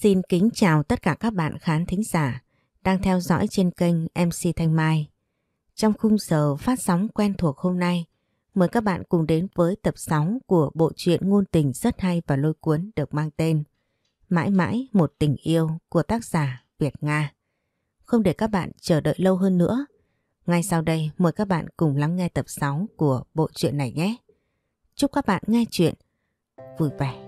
Xin kính chào tất cả các bạn khán thính giả đang theo dõi trên kênh MC Thanh Mai. Trong khung giờ phát sóng quen thuộc hôm nay, mời các bạn cùng đến với tập 6 của bộ truyện ngôn tình rất hay và lôi cuốn được mang tên Mãi mãi một tình yêu của tác giả Việt Nga. Không để các bạn chờ đợi lâu hơn nữa, ngay sau đây mời các bạn cùng lắng nghe tập 6 của bộ truyện này nhé. Chúc các bạn nghe chuyện vui vẻ.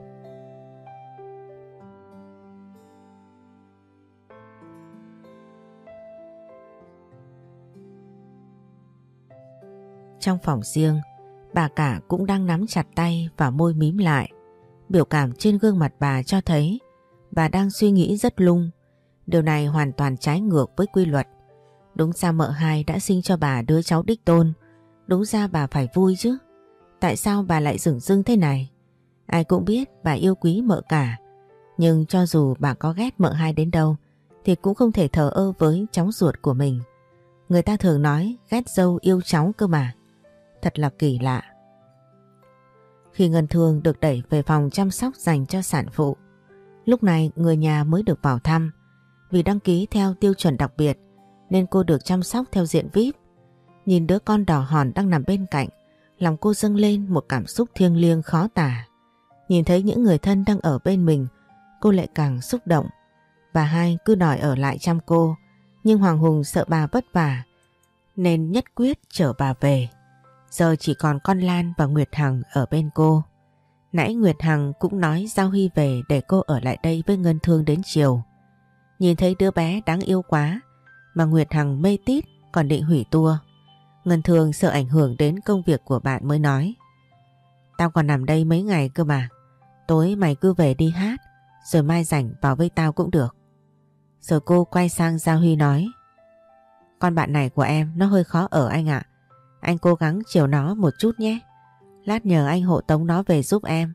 Trong phòng riêng, bà cả cũng đang nắm chặt tay và môi mím lại. Biểu cảm trên gương mặt bà cho thấy bà đang suy nghĩ rất lung. Điều này hoàn toàn trái ngược với quy luật. Đúng ra mợ hai đã sinh cho bà đứa cháu đích tôn. Đúng ra bà phải vui chứ. Tại sao bà lại dửng dưng thế này? Ai cũng biết bà yêu quý mợ cả. Nhưng cho dù bà có ghét mợ hai đến đâu thì cũng không thể thờ ơ với cháu ruột của mình. Người ta thường nói ghét dâu yêu cháu cơ mà. Thật là kỳ lạ. Khi Ngân Thương được đẩy về phòng chăm sóc dành cho sản phụ, lúc này người nhà mới được vào thăm. Vì đăng ký theo tiêu chuẩn đặc biệt nên cô được chăm sóc theo diện VIP. Nhìn đứa con đỏ hòn đang nằm bên cạnh, lòng cô dâng lên một cảm xúc thiêng liêng khó tả. Nhìn thấy những người thân đang ở bên mình, cô lại càng xúc động. Bà hai cứ đòi ở lại chăm cô, nhưng Hoàng Hùng sợ bà vất vả, nên nhất quyết chở bà về. Giờ chỉ còn con Lan và Nguyệt Hằng ở bên cô. Nãy Nguyệt Hằng cũng nói Giao Huy về để cô ở lại đây với Ngân Thương đến chiều. Nhìn thấy đứa bé đáng yêu quá mà Nguyệt Hằng mê tít, còn định hủy tour. Ngân Thương sợ ảnh hưởng đến công việc của bạn mới nói. Tao còn nằm đây mấy ngày cơ mà. Tối mày cứ về đi hát, rồi mai rảnh vào với tao cũng được. Rồi cô quay sang Giao Huy nói, Con bạn này của em nó hơi khó ở anh ạ. Anh cố gắng chiều nó một chút nhé. Lát nhờ anh hộ tống nó về giúp em.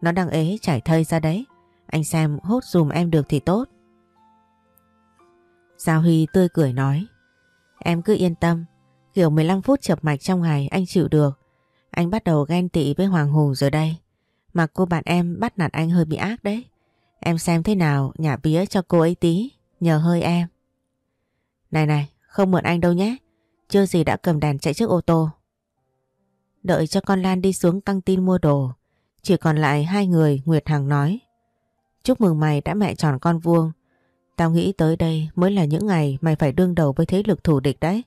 Nó đang ế chảy thơi ra đấy. Anh xem hốt dùm em được thì tốt. Giao Huy tươi cười nói. Em cứ yên tâm. Kiểu 15 phút chập mạch trong ngày anh chịu được. Anh bắt đầu ghen tị với Hoàng Hùng rồi đây. Mà cô bạn em bắt nạt anh hơi bị ác đấy. Em xem thế nào nhả bía cho cô ấy tí. Nhờ hơi em. Này này, không mượn anh đâu nhé. Chưa gì đã cầm đèn chạy trước ô tô. Đợi cho con Lan đi xuống căng tin mua đồ. Chỉ còn lại hai người, Nguyệt Hằng nói. Chúc mừng mày đã mẹ tròn con vuông. Tao nghĩ tới đây mới là những ngày mày phải đương đầu với thế lực thủ địch đấy.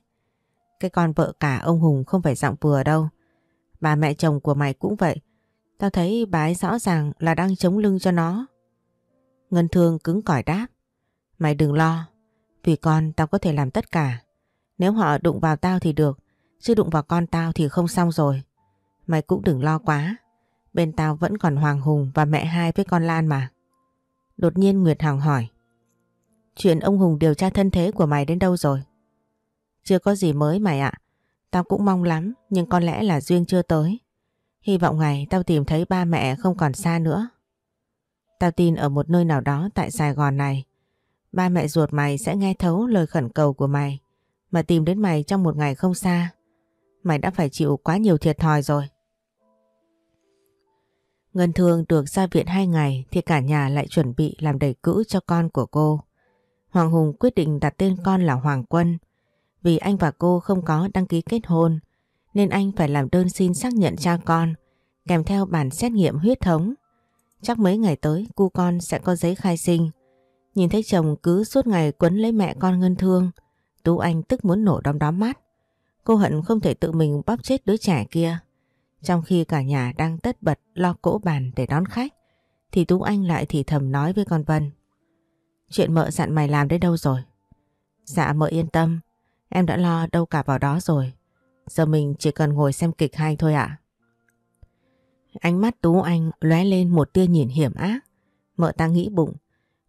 Cái con vợ cả ông Hùng không phải giọng vừa đâu. Bà mẹ chồng của mày cũng vậy. Tao thấy bà ấy rõ ràng là đang chống lưng cho nó. Ngân Thương cứng cỏi đáp. Mày đừng lo. Vì con tao có thể làm tất cả. Nếu họ đụng vào tao thì được, chứ đụng vào con tao thì không xong rồi. Mày cũng đừng lo quá, bên tao vẫn còn Hoàng Hùng và mẹ hai với con Lan mà. Đột nhiên Nguyệt Hằng hỏi, chuyện ông Hùng điều tra thân thế của mày đến đâu rồi? Chưa có gì mới mày ạ, tao cũng mong lắm nhưng có lẽ là duyên chưa tới. Hy vọng ngày tao tìm thấy ba mẹ không còn xa nữa. Tao tin ở một nơi nào đó tại Sài Gòn này, ba mẹ ruột mày sẽ nghe thấu lời khẩn cầu của mày mà tìm đến mày trong một ngày không xa. Mày đã phải chịu quá nhiều thiệt thòi rồi. Ngân Thương được ra viện hai ngày thì cả nhà lại chuẩn bị làm đầy cữ cho con của cô. Hoàng Hùng quyết định đặt tên con là Hoàng Quân. Vì anh và cô không có đăng ký kết hôn, nên anh phải làm đơn xin xác nhận cha con, kèm theo bản xét nghiệm huyết thống. Chắc mấy ngày tới, cu con sẽ có giấy khai sinh. Nhìn thấy chồng cứ suốt ngày quấn lấy mẹ con Ngân Thương Tú Anh tức muốn nổ đom đóm mắt. Cô hận không thể tự mình bóp chết đứa trẻ kia. Trong khi cả nhà đang tất bật lo cỗ bàn để đón khách, thì Tú Anh lại thì thầm nói với con Vân. Chuyện mợ dặn mày làm đến đâu rồi? Dạ mợ yên tâm, em đã lo đâu cả vào đó rồi. Giờ mình chỉ cần ngồi xem kịch hay thôi ạ. Ánh mắt Tú Anh lóe lên một tia nhìn hiểm ác. Mợ ta nghĩ bụng,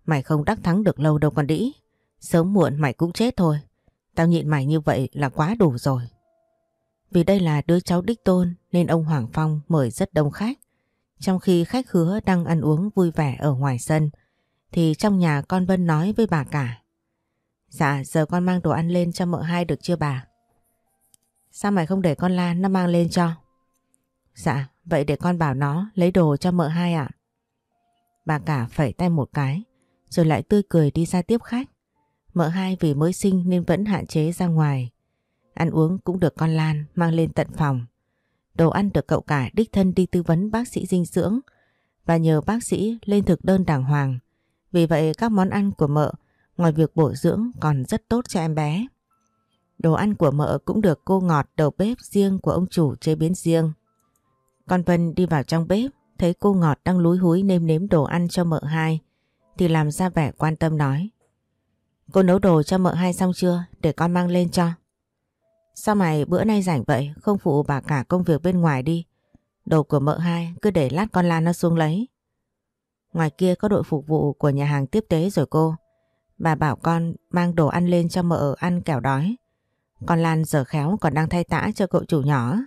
mày không đắc thắng được lâu đâu con đĩ. Sớm muộn mày cũng chết thôi. Tao nhịn mày như vậy là quá đủ rồi. Vì đây là đứa cháu đích tôn, nên ông Hoàng Phong mời rất đông khách. Trong khi khách hứa đang ăn uống vui vẻ ở ngoài sân, thì trong nhà con Vân nói với bà cả. Dạ giờ con mang đồ ăn lên cho mợ hai được chưa bà? Sao mày không để con Lan nó mang lên cho? Dạ vậy để con bảo nó lấy đồ cho mợ hai ạ. Bà cả phẩy tay một cái, rồi lại tươi cười đi ra tiếp khách. Mợ hai vì mới sinh nên vẫn hạn chế ra ngoài. Ăn uống cũng được con Lan mang lên tận phòng. Đồ ăn được cậu cả đích thân đi tư vấn bác sĩ dinh dưỡng và nhờ bác sĩ lên thực đơn đàng hoàng. Vì vậy các món ăn của mợ ngoài việc bổ dưỡng còn rất tốt cho em bé. Đồ ăn của mợ cũng được cô ngọt đầu bếp riêng của ông chủ chế biến riêng. Con Vân đi vào trong bếp, thấy cô ngọt đang lúi húi nêm nếm đồ ăn cho mợ hai, thì làm ra vẻ quan tâm nói. Cô nấu đồ cho mợ hai xong chưa, để con mang lên cho. Sao mày bữa nay rảnh vậy, không phụ bà cả công việc bên ngoài đi. Đồ của mợ hai cứ để lát con Lan nó xuống lấy. Ngoài kia có đội phục vụ của nhà hàng tiếp tế rồi cô. Bà bảo con mang đồ ăn lên cho mợ ăn kẻo đói. Con Lan giờ khéo còn đang thay tã cho cậu chủ nhỏ.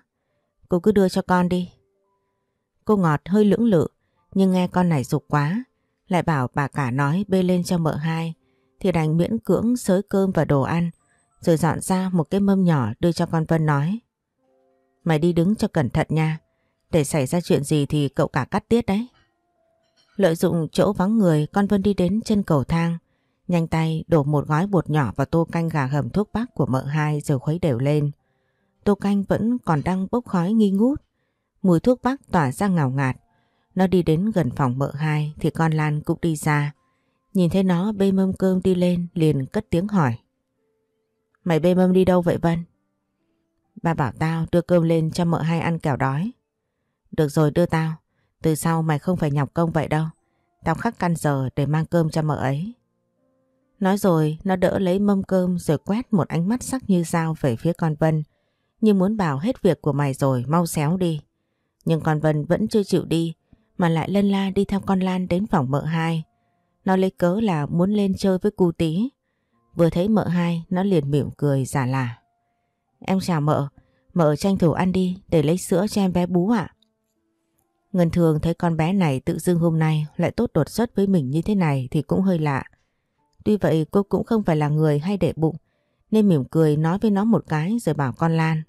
Cô cứ đưa cho con đi. Cô ngọt hơi lưỡng lự nhưng nghe con này dục quá. Lại bảo bà cả nói bê lên cho mợ hai thì đành miễn cưỡng xới cơm và đồ ăn, rồi dọn ra một cái mâm nhỏ đưa cho con Vân nói. Mày đi đứng cho cẩn thận nha. Để xảy ra chuyện gì thì cậu cả cắt tiết đấy. Lợi dụng chỗ vắng người, con Vân đi đến chân cầu thang, Nhanh tay đổ một gói bột nhỏ vào tô canh gà hầm thuốc bắc của mợ hai rồi khuấy đều lên. Tô canh vẫn còn đang bốc khói nghi ngút. Mùi thuốc bắc tỏa ra ngào ngạt. Nó đi đến gần phòng mợ hai thì con Lan cũng đi ra. Nhìn thấy nó, bê mâm cơm đi lên, liền cất tiếng hỏi. Mày bê mâm đi đâu vậy, Vân? Bà bảo tao đưa cơm lên cho mợ hai ăn kẻo đói. Được rồi, đưa tao. Từ sau mày không phải nhọc công vậy đâu. Tao khắc căn giờ để mang cơm cho mợ ấy. Nói rồi, nó đỡ lấy mâm cơm rồi quét một ánh mắt sắc như dao về phía con Vân. Như muốn bảo hết việc của mày rồi mau xéo đi. Nhưng con Vân vẫn chưa chịu đi, mà lại lân la đi theo con Lan đến phòng mợ hai. Nó lấy cớ là muốn lên chơi với cu tí. Vừa thấy mợ hai nó liền mỉm cười giả lả. Em chào mợ, mợ tranh thủ ăn đi để lấy sữa cho em bé bú ạ. Ngân thường thấy con bé này tự dưng hôm nay lại tốt đột xuất với mình như thế này thì cũng hơi lạ. Tuy vậy cô cũng không phải là người hay để bụng nên mỉm cười nói với nó một cái rồi bảo con Lan.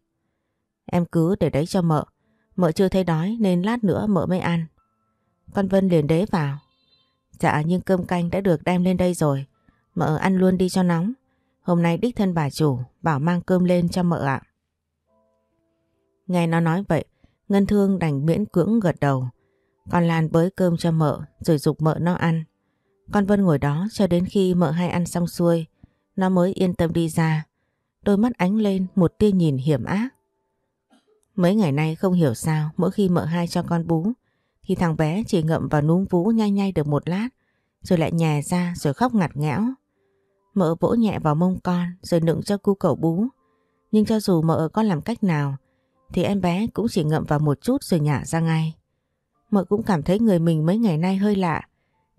Em cứ để đấy cho mợ. Mợ chưa thấy đói nên lát nữa mợ mới ăn. Con Vân liền đế vào. Dạ nhưng cơm canh đã được đem lên đây rồi. Mợ ăn luôn đi cho nóng. Hôm nay đích thân bà chủ bảo mang cơm lên cho mợ ạ. Nghe nó nói vậy, Ngân Thương đành miễn cưỡng gật đầu. Con Lan bới cơm cho mợ rồi dục mợ nó ăn. Con Vân ngồi đó cho đến khi mợ hai ăn xong xuôi, nó mới yên tâm đi ra. Đôi mắt ánh lên một tia nhìn hiểm ác. Mấy ngày nay không hiểu sao mỗi khi mợ hai cho con bú thì thằng bé chỉ ngậm vào núm vú nhai nhai được một lát rồi lại nhè ra rồi khóc ngặt ngẽo. Mợ vỗ nhẹ vào mông con rồi nựng cho cu cậu bú. Nhưng cho dù mợ có làm cách nào thì em bé cũng chỉ ngậm vào một chút rồi nhả ra ngay. Mợ cũng cảm thấy người mình mấy ngày nay hơi lạ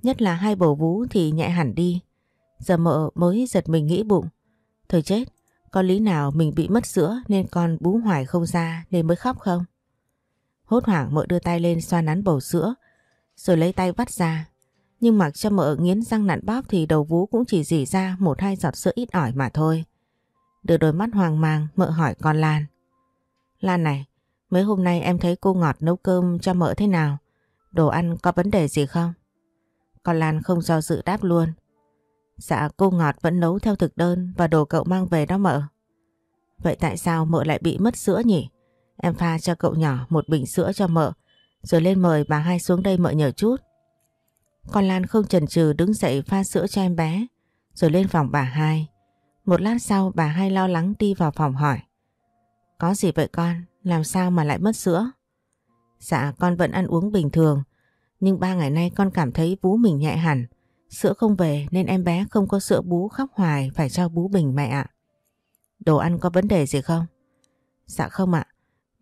Nhất là hai bầu vú thì nhẹ hẳn đi. Giờ mợ mới giật mình nghĩ bụng. Thôi chết, có lý nào mình bị mất sữa nên con bú hoài không ra nên mới khóc không? Hốt hoảng mợ đưa tay lên xoa nắn bầu sữa rồi lấy tay vắt ra. Nhưng mặc cho mợ nghiến răng nặn bóp thì đầu vú cũng chỉ dỉ ra một hai giọt sữa ít ỏi mà thôi. Đưa đôi mắt hoang mang mợ hỏi con Lan. Lan này, mấy hôm nay em thấy cô ngọt nấu cơm cho mợ thế nào? Đồ ăn có vấn đề gì không? Con Lan không do dự đáp luôn. Dạ cô ngọt vẫn nấu theo thực đơn và đồ cậu mang về đó mợ. Vậy tại sao mợ lại bị mất sữa nhỉ? Em pha cho cậu nhỏ một bình sữa cho mợ, rồi lên mời bà hai xuống đây mợ nhờ chút. Con Lan không chần chừ đứng dậy pha sữa cho em bé, rồi lên phòng bà hai. Một lát sau, bà hai lo lắng đi vào phòng hỏi. Có gì vậy con? Làm sao mà lại mất sữa? Dạ con vẫn ăn uống bình thường, nhưng ba ngày nay con cảm thấy bú mình nhẹ hẳn. Sữa không về nên em bé không có sữa bú khóc hoài phải cho bú bình mẹ ạ. Đồ ăn có vấn đề gì không? Dạ không ạ.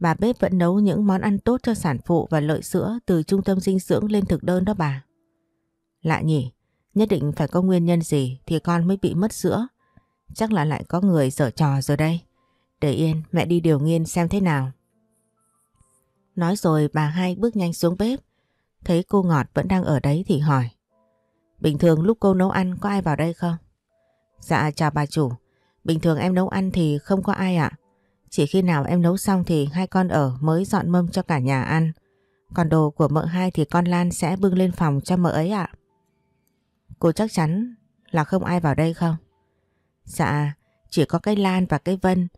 Bà bếp vẫn nấu những món ăn tốt cho sản phụ và lợi sữa từ trung tâm dinh dưỡng lên thực đơn đó bà. Lạ nhỉ, nhất định phải có nguyên nhân gì thì con mới bị mất sữa. Chắc là lại có người dở trò rồi đây. Để yên, mẹ đi điều nghiên xem thế nào. Nói rồi bà hai bước nhanh xuống bếp Thấy cô Ngọt vẫn đang ở đấy thì hỏi. Bình thường lúc cô nấu ăn có ai vào đây không? Dạ chào bà chủ. Bình thường em nấu ăn thì không có ai ạ. Chỉ khi nào em nấu xong thì hai con ở mới dọn mâm cho cả nhà ăn. Còn đồ của mợ hai thì con Lan sẽ bưng lên phòng cho mợ ấy ạ. Cô chắc chắn là không ai vào đây không? Dạ, chỉ có cái Lan và cái Vân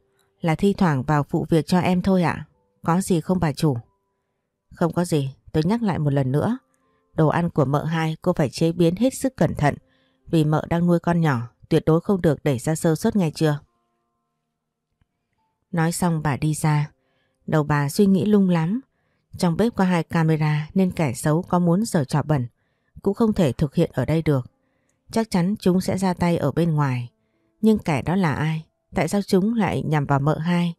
là thi thoảng vào phụ việc cho em thôi ạ. Có gì không bà chủ? Không có gì, tôi nhắc lại một lần nữa. Đồ ăn của mợ hai cô phải chế biến hết sức cẩn thận vì mợ đang nuôi con nhỏ, tuyệt đối không được để ra sơ suất ngay chưa? Nói xong bà đi ra. Đầu bà suy nghĩ lung lắm. Trong bếp có hai camera nên kẻ xấu có muốn giở trò bẩn, cũng không thể thực hiện ở đây được. Chắc chắn chúng sẽ ra tay ở bên ngoài. Nhưng kẻ đó là ai? Tại sao chúng lại nhằm vào mợ hai?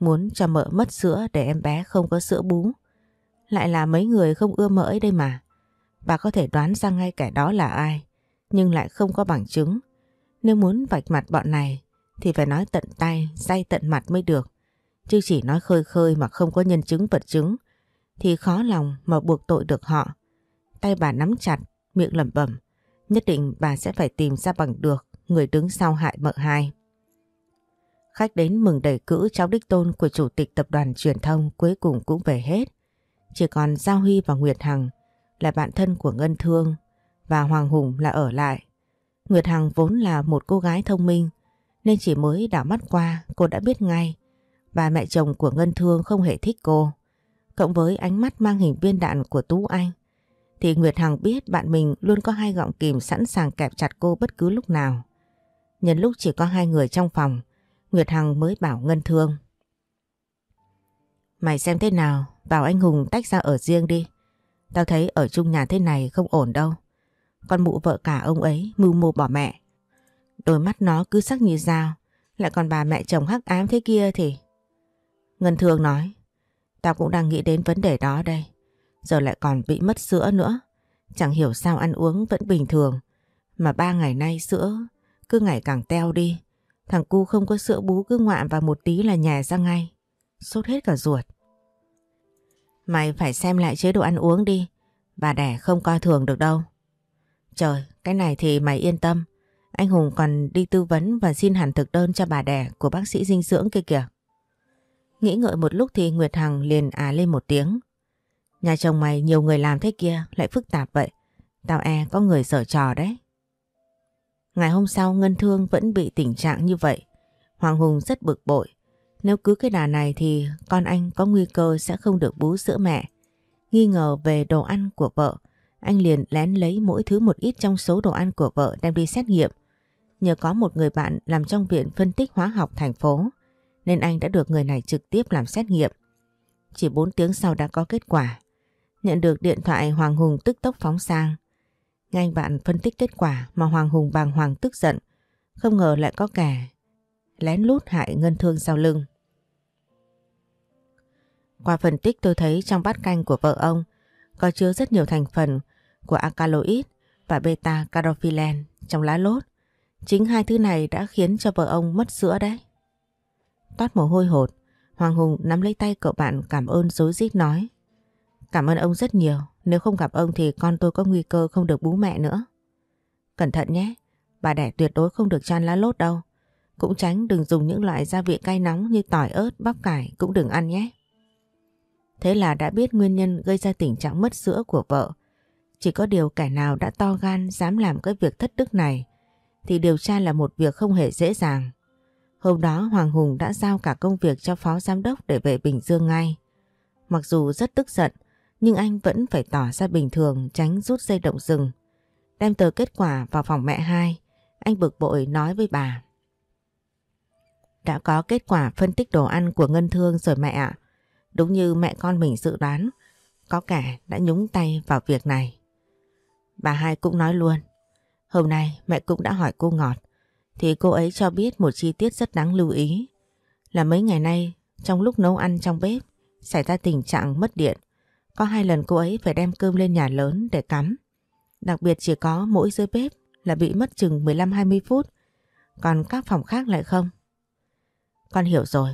Muốn cho mợ mất sữa để em bé không có sữa bú. Lại là mấy người không ưa mỡ ấy đây mà. Bà có thể đoán ra ngay kẻ đó là ai. Nhưng lại không có bằng chứng. Nếu muốn vạch mặt bọn này thì phải nói tận tay, say tận mặt mới được. Chứ chỉ nói khơi khơi mà không có nhân chứng vật chứng thì khó lòng mà buộc tội được họ. Tay bà nắm chặt, miệng lẩm bẩm. Nhất định bà sẽ phải tìm ra bằng được người đứng sau hại mợ hai. Khách đến mừng đầy cữ cháu đích tôn của chủ tịch tập đoàn truyền thông cuối cùng cũng về hết. Chỉ còn Giao Huy và Nguyệt Hằng là bạn thân của Ngân Thương và Hoàng Hùng là ở lại. Nguyệt Hằng vốn là một cô gái thông minh nên chỉ mới đảo mắt qua cô đã biết ngay bà mẹ chồng của Ngân Thương không hề thích cô. Cộng với ánh mắt mang hình viên đạn của Tú Anh thì Nguyệt Hằng biết bạn mình luôn có hai gọng kìm sẵn sàng kẹp chặt cô bất cứ lúc nào. Nhân lúc chỉ có hai người trong phòng, Nguyệt Hằng mới bảo Ngân Thương. Mày xem thế nào, bảo anh Hùng tách ra ở riêng đi. Tao thấy ở chung nhà thế này không ổn đâu. Con mụ vợ cả ông ấy mưu mô bỏ mẹ. Đôi mắt nó cứ sắc như dao, lại còn bà mẹ chồng hắc ám thế kia thì... Ngân Thương nói, tao cũng đang nghĩ đến vấn đề đó đây. Giờ lại còn bị mất sữa nữa. Chẳng hiểu sao ăn uống vẫn bình thường. Mà ba ngày nay sữa cứ ngày càng teo đi. Thằng cu không có sữa bú cứ ngoạm vào một tí là nhè ra ngay. Sốt hết cả ruột. Mày phải xem lại chế độ ăn uống đi. Bà đẻ không coi thường được đâu. Trời, cái này thì mày yên tâm. Anh Hùng còn đi tư vấn và xin hẳn thực đơn cho bà đẻ của bác sĩ dinh dưỡng kia kìa. Nghĩ ngợi một lúc thì Nguyệt Hằng liền à lên một tiếng. Nhà chồng mày nhiều người làm thế kia lại phức tạp vậy. Tao e có người sở trò đấy. Ngày hôm sau Ngân Thương vẫn bị tình trạng như vậy. Hoàng Hùng rất bực bội. Nếu cứ cái đà này thì con anh có nguy cơ sẽ không được bú sữa mẹ. Nghi ngờ về đồ ăn của vợ, anh liền lén lấy mỗi thứ một ít trong số đồ ăn của vợ đem đi xét nghiệm. Nhờ có một người bạn làm trong viện phân tích hóa học thành phố, nên anh đã được người này trực tiếp làm xét nghiệm. Chỉ 4 tiếng sau đã có kết quả. Nhận được điện thoại Hoàng Hùng tức tốc phóng sang. Ngay bạn phân tích kết quả mà Hoàng Hùng bàng hoàng tức giận. Không ngờ lại có kẻ lén lút hại ngân thương sau lưng. Qua phân tích tôi thấy trong bát canh của vợ ông có chứa rất nhiều thành phần của alkaloid và beta carophyllan trong lá lốt. Chính hai thứ này đã khiến cho vợ ông mất sữa đấy. Toát mồ hôi hột, Hoàng Hùng nắm lấy tay cậu bạn cảm ơn dối rít nói. Cảm ơn ông rất nhiều, nếu không gặp ông thì con tôi có nguy cơ không được bú mẹ nữa. Cẩn thận nhé, bà đẻ tuyệt đối không được chan lá lốt đâu. Cũng tránh đừng dùng những loại gia vị cay nóng như tỏi ớt, bắp cải cũng đừng ăn nhé. Thế là đã biết nguyên nhân gây ra tình trạng mất sữa của vợ. Chỉ có điều kẻ nào đã to gan dám làm cái việc thất đức này thì điều tra là một việc không hề dễ dàng. Hôm đó Hoàng Hùng đã giao cả công việc cho phó giám đốc để về Bình Dương ngay. Mặc dù rất tức giận nhưng anh vẫn phải tỏ ra bình thường tránh rút dây động rừng. Đem tờ kết quả vào phòng mẹ hai, anh bực bội nói với bà. Đã có kết quả phân tích đồ ăn của Ngân Thương rồi mẹ ạ. Đúng như mẹ con mình dự đoán, có kẻ đã nhúng tay vào việc này. Bà hai cũng nói luôn. Hôm nay mẹ cũng đã hỏi cô Ngọt, thì cô ấy cho biết một chi tiết rất đáng lưu ý. Là mấy ngày nay, trong lúc nấu ăn trong bếp, xảy ra tình trạng mất điện. Có hai lần cô ấy phải đem cơm lên nhà lớn để cắm. Đặc biệt chỉ có mỗi dưới bếp là bị mất chừng 15-20 phút. Còn các phòng khác lại không. Con hiểu rồi.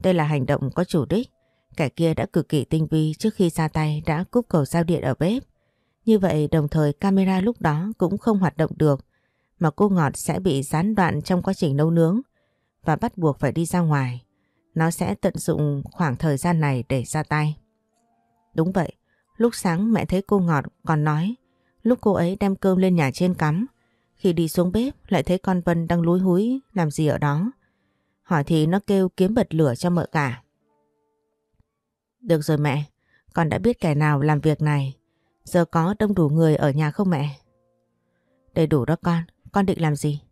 Đây là hành động có chủ đích. Kẻ kia đã cực kỳ tinh vi trước khi ra tay đã cúp cầu giao điện ở bếp. Như vậy đồng thời camera lúc đó cũng không hoạt động được mà cô Ngọt sẽ bị gián đoạn trong quá trình nấu nướng và bắt buộc phải đi ra ngoài. Nó sẽ tận dụng khoảng thời gian này để ra tay. Đúng vậy, lúc sáng mẹ thấy cô Ngọt còn nói lúc cô ấy đem cơm lên nhà trên cắm Khi đi xuống bếp lại thấy con Vân đang lúi húi làm gì ở đó. Hỏi thì nó kêu kiếm bật lửa cho mợ cả. Được rồi mẹ, con đã biết kẻ nào làm việc này. Giờ có đông đủ người ở nhà không mẹ? Đầy đủ đó con, con định làm gì?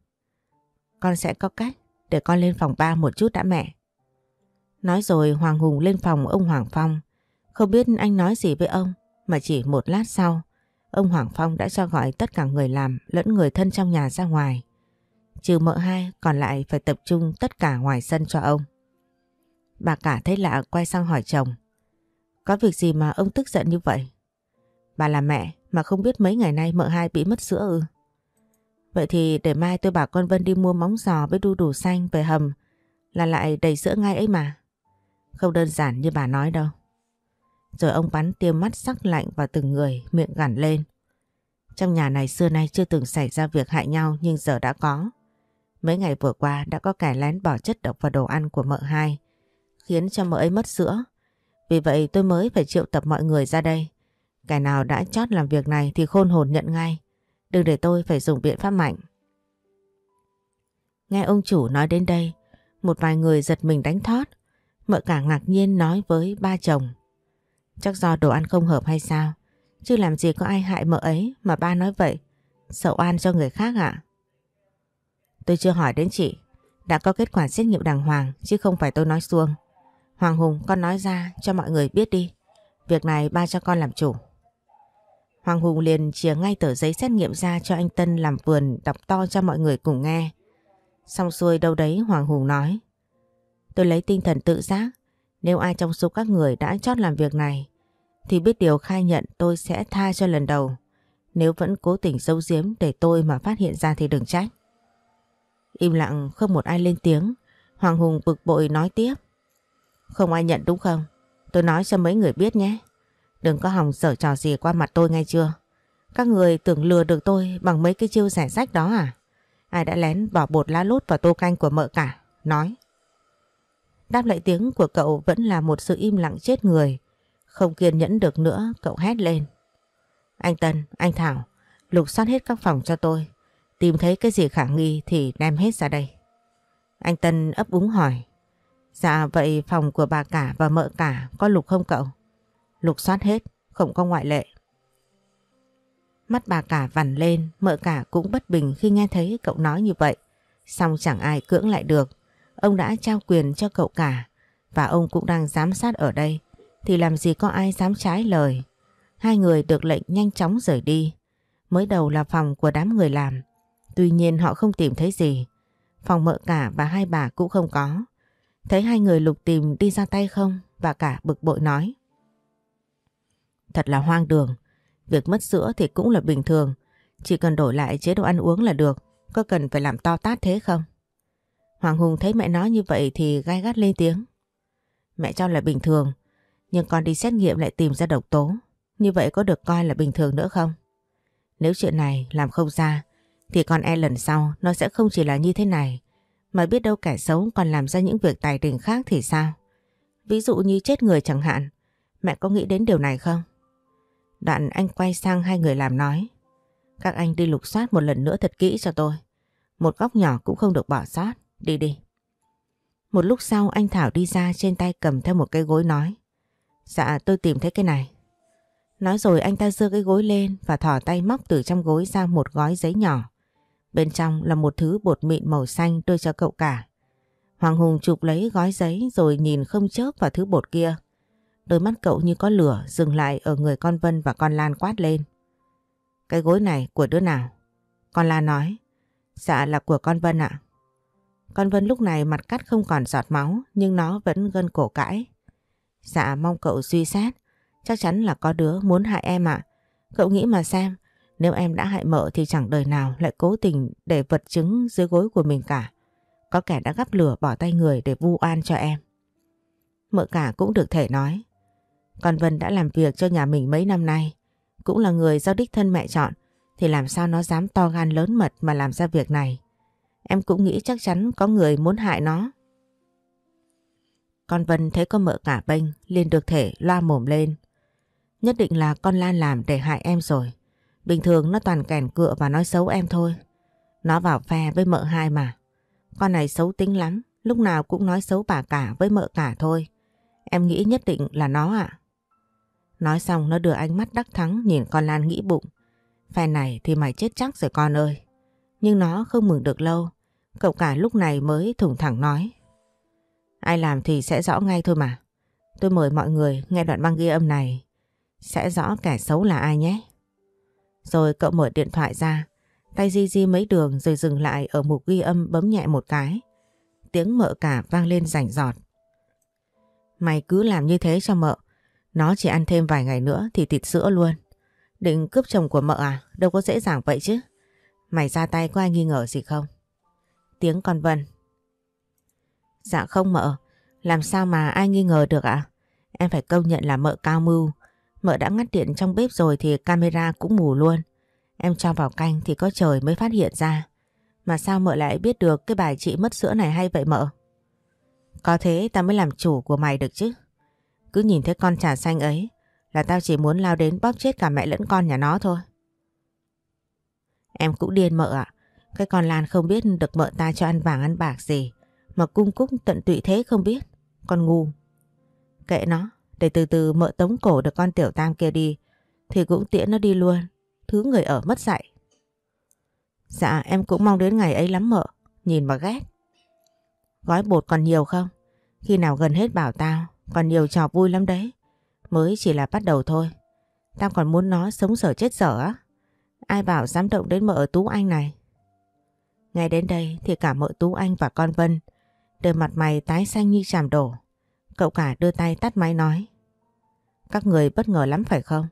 Con sẽ có cách để con lên phòng ba một chút đã mẹ. Nói rồi Hoàng Hùng lên phòng ông Hoàng Phong. Không biết anh nói gì với ông mà chỉ một lát sau ông Hoàng Phong đã cho gọi tất cả người làm lẫn người thân trong nhà ra ngoài. Trừ mợ hai còn lại phải tập trung tất cả ngoài sân cho ông. Bà cả thấy lạ quay sang hỏi chồng. Có việc gì mà ông tức giận như vậy? Bà là mẹ mà không biết mấy ngày nay mợ hai bị mất sữa ư? Vậy thì để mai tôi bảo con Vân đi mua móng giò với đu đủ xanh về hầm là lại đầy sữa ngay ấy mà. Không đơn giản như bà nói đâu. Rồi ông bắn tiêm mắt sắc lạnh vào từng người, miệng gằn lên. Trong nhà này xưa nay chưa từng xảy ra việc hại nhau nhưng giờ đã có. Mấy ngày vừa qua đã có kẻ lén bỏ chất độc vào đồ ăn của mợ hai, khiến cho mợ ấy mất sữa. Vì vậy tôi mới phải triệu tập mọi người ra đây. Kẻ nào đã chót làm việc này thì khôn hồn nhận ngay. Đừng để tôi phải dùng biện pháp mạnh. Nghe ông chủ nói đến đây, một vài người giật mình đánh thót. Mợ cả ngạc nhiên nói với ba chồng. Chắc do đồ ăn không hợp hay sao? Chứ làm gì có ai hại mợ ấy mà ba nói vậy. Sợ oan cho người khác ạ? Tôi chưa hỏi đến chị. Đã có kết quả xét nghiệm đàng hoàng chứ không phải tôi nói xuông. Hoàng Hùng con nói ra cho mọi người biết đi. Việc này ba cho con làm chủ. Hoàng Hùng liền chia ngay tờ giấy xét nghiệm ra cho anh Tân làm vườn đọc to cho mọi người cùng nghe. Xong xuôi đâu đấy, Hoàng Hùng nói. Tôi lấy tinh thần tự giác. Nếu ai trong số các người đã chót làm việc này, thì biết điều khai nhận tôi sẽ tha cho lần đầu. Nếu vẫn cố tình giấu giếm để tôi mà phát hiện ra thì đừng trách. Im lặng, không một ai lên tiếng. Hoàng Hùng bực bội nói tiếp. Không ai nhận đúng không? Tôi nói cho mấy người biết nhé. Đừng có hòng sở trò gì qua mặt tôi ngay chưa? Các người tưởng lừa được tôi bằng mấy cái chiêu rẻ rách đó à? Ai đã lén bỏ bột lá lốt vào tô canh của mợ cả? Nói. Đáp lại tiếng của cậu vẫn là một sự im lặng chết người. Không kiên nhẫn được nữa, cậu hét lên. Anh Tân, anh Thảo, lục soát hết các phòng cho tôi. Tìm thấy cái gì khả nghi thì đem hết ra đây. Anh Tân ấp úng hỏi. Dạ vậy phòng của bà cả và mợ cả có lục không cậu? Lục soát hết, không có ngoại lệ. Mắt bà cả vằn lên, mợ cả cũng bất bình khi nghe thấy cậu nói như vậy. Xong chẳng ai cưỡng lại được. Ông đã trao quyền cho cậu cả và ông cũng đang giám sát ở đây thì làm gì có ai dám trái lời. Hai người được lệnh nhanh chóng rời đi. Mới đầu là phòng của đám người làm. Tuy nhiên họ không tìm thấy gì. Phòng mợ cả và hai bà cũng không có. Thấy hai người lục tìm đi ra tay không? Bà cả bực bội nói. Thật là hoang đường. Việc mất sữa thì cũng là bình thường. Chỉ cần đổi lại chế độ ăn uống là được. Có cần phải làm to tát thế không? Hoàng Hùng thấy mẹ nói như vậy thì gai gắt lên tiếng. Mẹ cho là bình thường. Nhưng con đi xét nghiệm lại tìm ra độc tố. Như vậy có được coi là bình thường nữa không? Nếu chuyện này làm không ra, thì con e lần sau nó sẽ không chỉ là như thế này mà biết đâu kẻ xấu còn làm ra những việc tài đình khác thì sao? Ví dụ như chết người chẳng hạn. Mẹ có nghĩ đến điều này không? Đoạn anh quay sang hai người làm nói. Các anh đi lục soát một lần nữa thật kỹ cho tôi. Một góc nhỏ cũng không được bỏ sót. Đi đi. Một lúc sau, anh Thảo đi ra trên tay cầm theo một cái gối nói. Dạ tôi tìm thấy cái này. Nói rồi anh ta giơ cái gối lên và thỏ tay móc từ trong gối ra một gói giấy nhỏ. Bên trong là một thứ bột mịn màu xanh đưa cho cậu cả. Hoàng Hùng chụp lấy gói giấy rồi nhìn không chớp vào thứ bột kia. Đôi mắt cậu như có lửa dừng lại ở người con Vân và con Lan quát lên. Cái gối này của đứa nào? Con Lan nói. Dạ là của con Vân ạ. Con Vân lúc này mặt cắt không còn giọt máu, nhưng nó vẫn gân cổ cãi. Dạ mong cậu suy xét. Chắc chắn là có đứa muốn hại em ạ. Cậu nghĩ mà xem. Nếu em đã hại mợ thì chẳng đời nào lại cố tình để vật chứng dưới gối của mình cả. Có kẻ đã gắp lửa bỏ tay người để vu oan cho em. Mợ cả cũng được thể nói. Con Vân đã làm việc cho nhà mình mấy năm nay. Cũng là người do đích thân mẹ chọn. Thì làm sao nó dám to gan lớn mật mà làm ra việc này. Em cũng nghĩ chắc chắn có người muốn hại nó. Con Vân thấy có mợ cả bênh liền được thể loa mồm lên. Nhất định là con Lan làm để hại em rồi. Bình thường nó toàn kèn cựa và nói xấu em thôi. Nó vào phe với mợ hai mà. Con này xấu tính lắm, lúc nào cũng nói xấu bà cả với mợ cả thôi. Em nghĩ nhất định là nó ạ. Nói xong, nó đưa ánh mắt đắc thắng nhìn con Lan nghĩ bụng. Phe này thì mày chết chắc rồi con ơi. Nhưng nó không mừng được lâu. Cậu cả lúc này mới thủng thẳng nói. Ai làm thì sẽ rõ ngay thôi mà. Tôi mời mọi người nghe đoạn băng ghi âm này. Sẽ rõ kẻ xấu là ai nhé. Rồi cậu mở điện thoại ra. Tay di di mấy đường rồi dừng lại ở mục ghi âm bấm nhẹ một cái. Tiếng mợ cả vang lên rảnh giọt. Mày cứ làm như thế cho mợ. Nó chỉ ăn thêm vài ngày nữa thì thịt sữa luôn. Định cướp chồng của mợ à? Đâu có dễ dàng vậy chứ. Mày ra tay có ai nghi ngờ gì không? Tiếng con Vân. Dạ không mợ. Làm sao mà ai nghi ngờ được ạ? Em phải công nhận là mợ cao mưu. Mợ đã ngắt điện trong bếp rồi thì camera cũng mù luôn. Em cho vào canh thì có trời mới phát hiện ra. Mà sao mợ lại biết được cái bài chị mất sữa này hay vậy mợ? Có thế ta mới làm chủ của mày được chứ. Cứ nhìn thấy con trà xanh ấy, là tao chỉ muốn lao đến bóp chết cả mẹ lẫn con nhà nó thôi. Em cũng điên mợ ạ. Cái con Lan không biết được mợ ta cho ăn vàng ăn bạc gì. Mà cung cúc tận tụy thế không biết. Con ngu. Kệ nó. Để từ từ mợ tống cổ được con tiểu tam kia đi. Thì cũng tiễn nó đi luôn. Thứ người ở mất dạy. Dạ em cũng mong đến ngày ấy lắm mợ. Nhìn mà ghét. Gói bột còn nhiều không? Khi nào gần hết bảo tao. Còn nhiều trò vui lắm đấy. Mới chỉ là bắt đầu thôi. Tao còn muốn nó sống sở chết sở á. Ai bảo dám động đến mợ Tú Anh này. Ngay đến đây thì cả mợ Tú Anh và con Vân đều mặt mày tái xanh như chàm đổ. Cậu cả đưa tay tắt máy nói. Các người bất ngờ lắm phải không?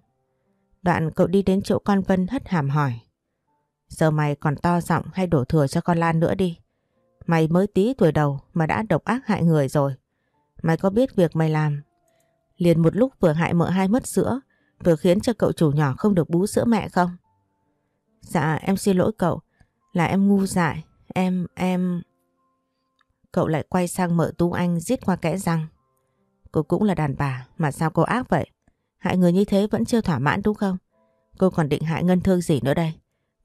Đoạn cậu đi đến chỗ con Vân hất hàm hỏi. Giờ mày còn to giọng hay đổ thừa cho con Lan nữa đi. Mày mới tí tuổi đầu mà đã độc ác hại người rồi. Mày có biết việc mày làm. Liền một lúc vừa hại mợ hai mất sữa, vừa khiến cho cậu chủ nhỏ không được bú sữa mẹ không? Dạ em xin lỗi cậu, là em ngu dại, em em cậu lại quay sang mợ Tú Anh giết qua kẽ răng. Cô cũng là đàn bà, mà sao cô ác vậy? Hại người như thế vẫn chưa thỏa mãn đúng không? Cô còn định hại ngân thương gì nữa đây?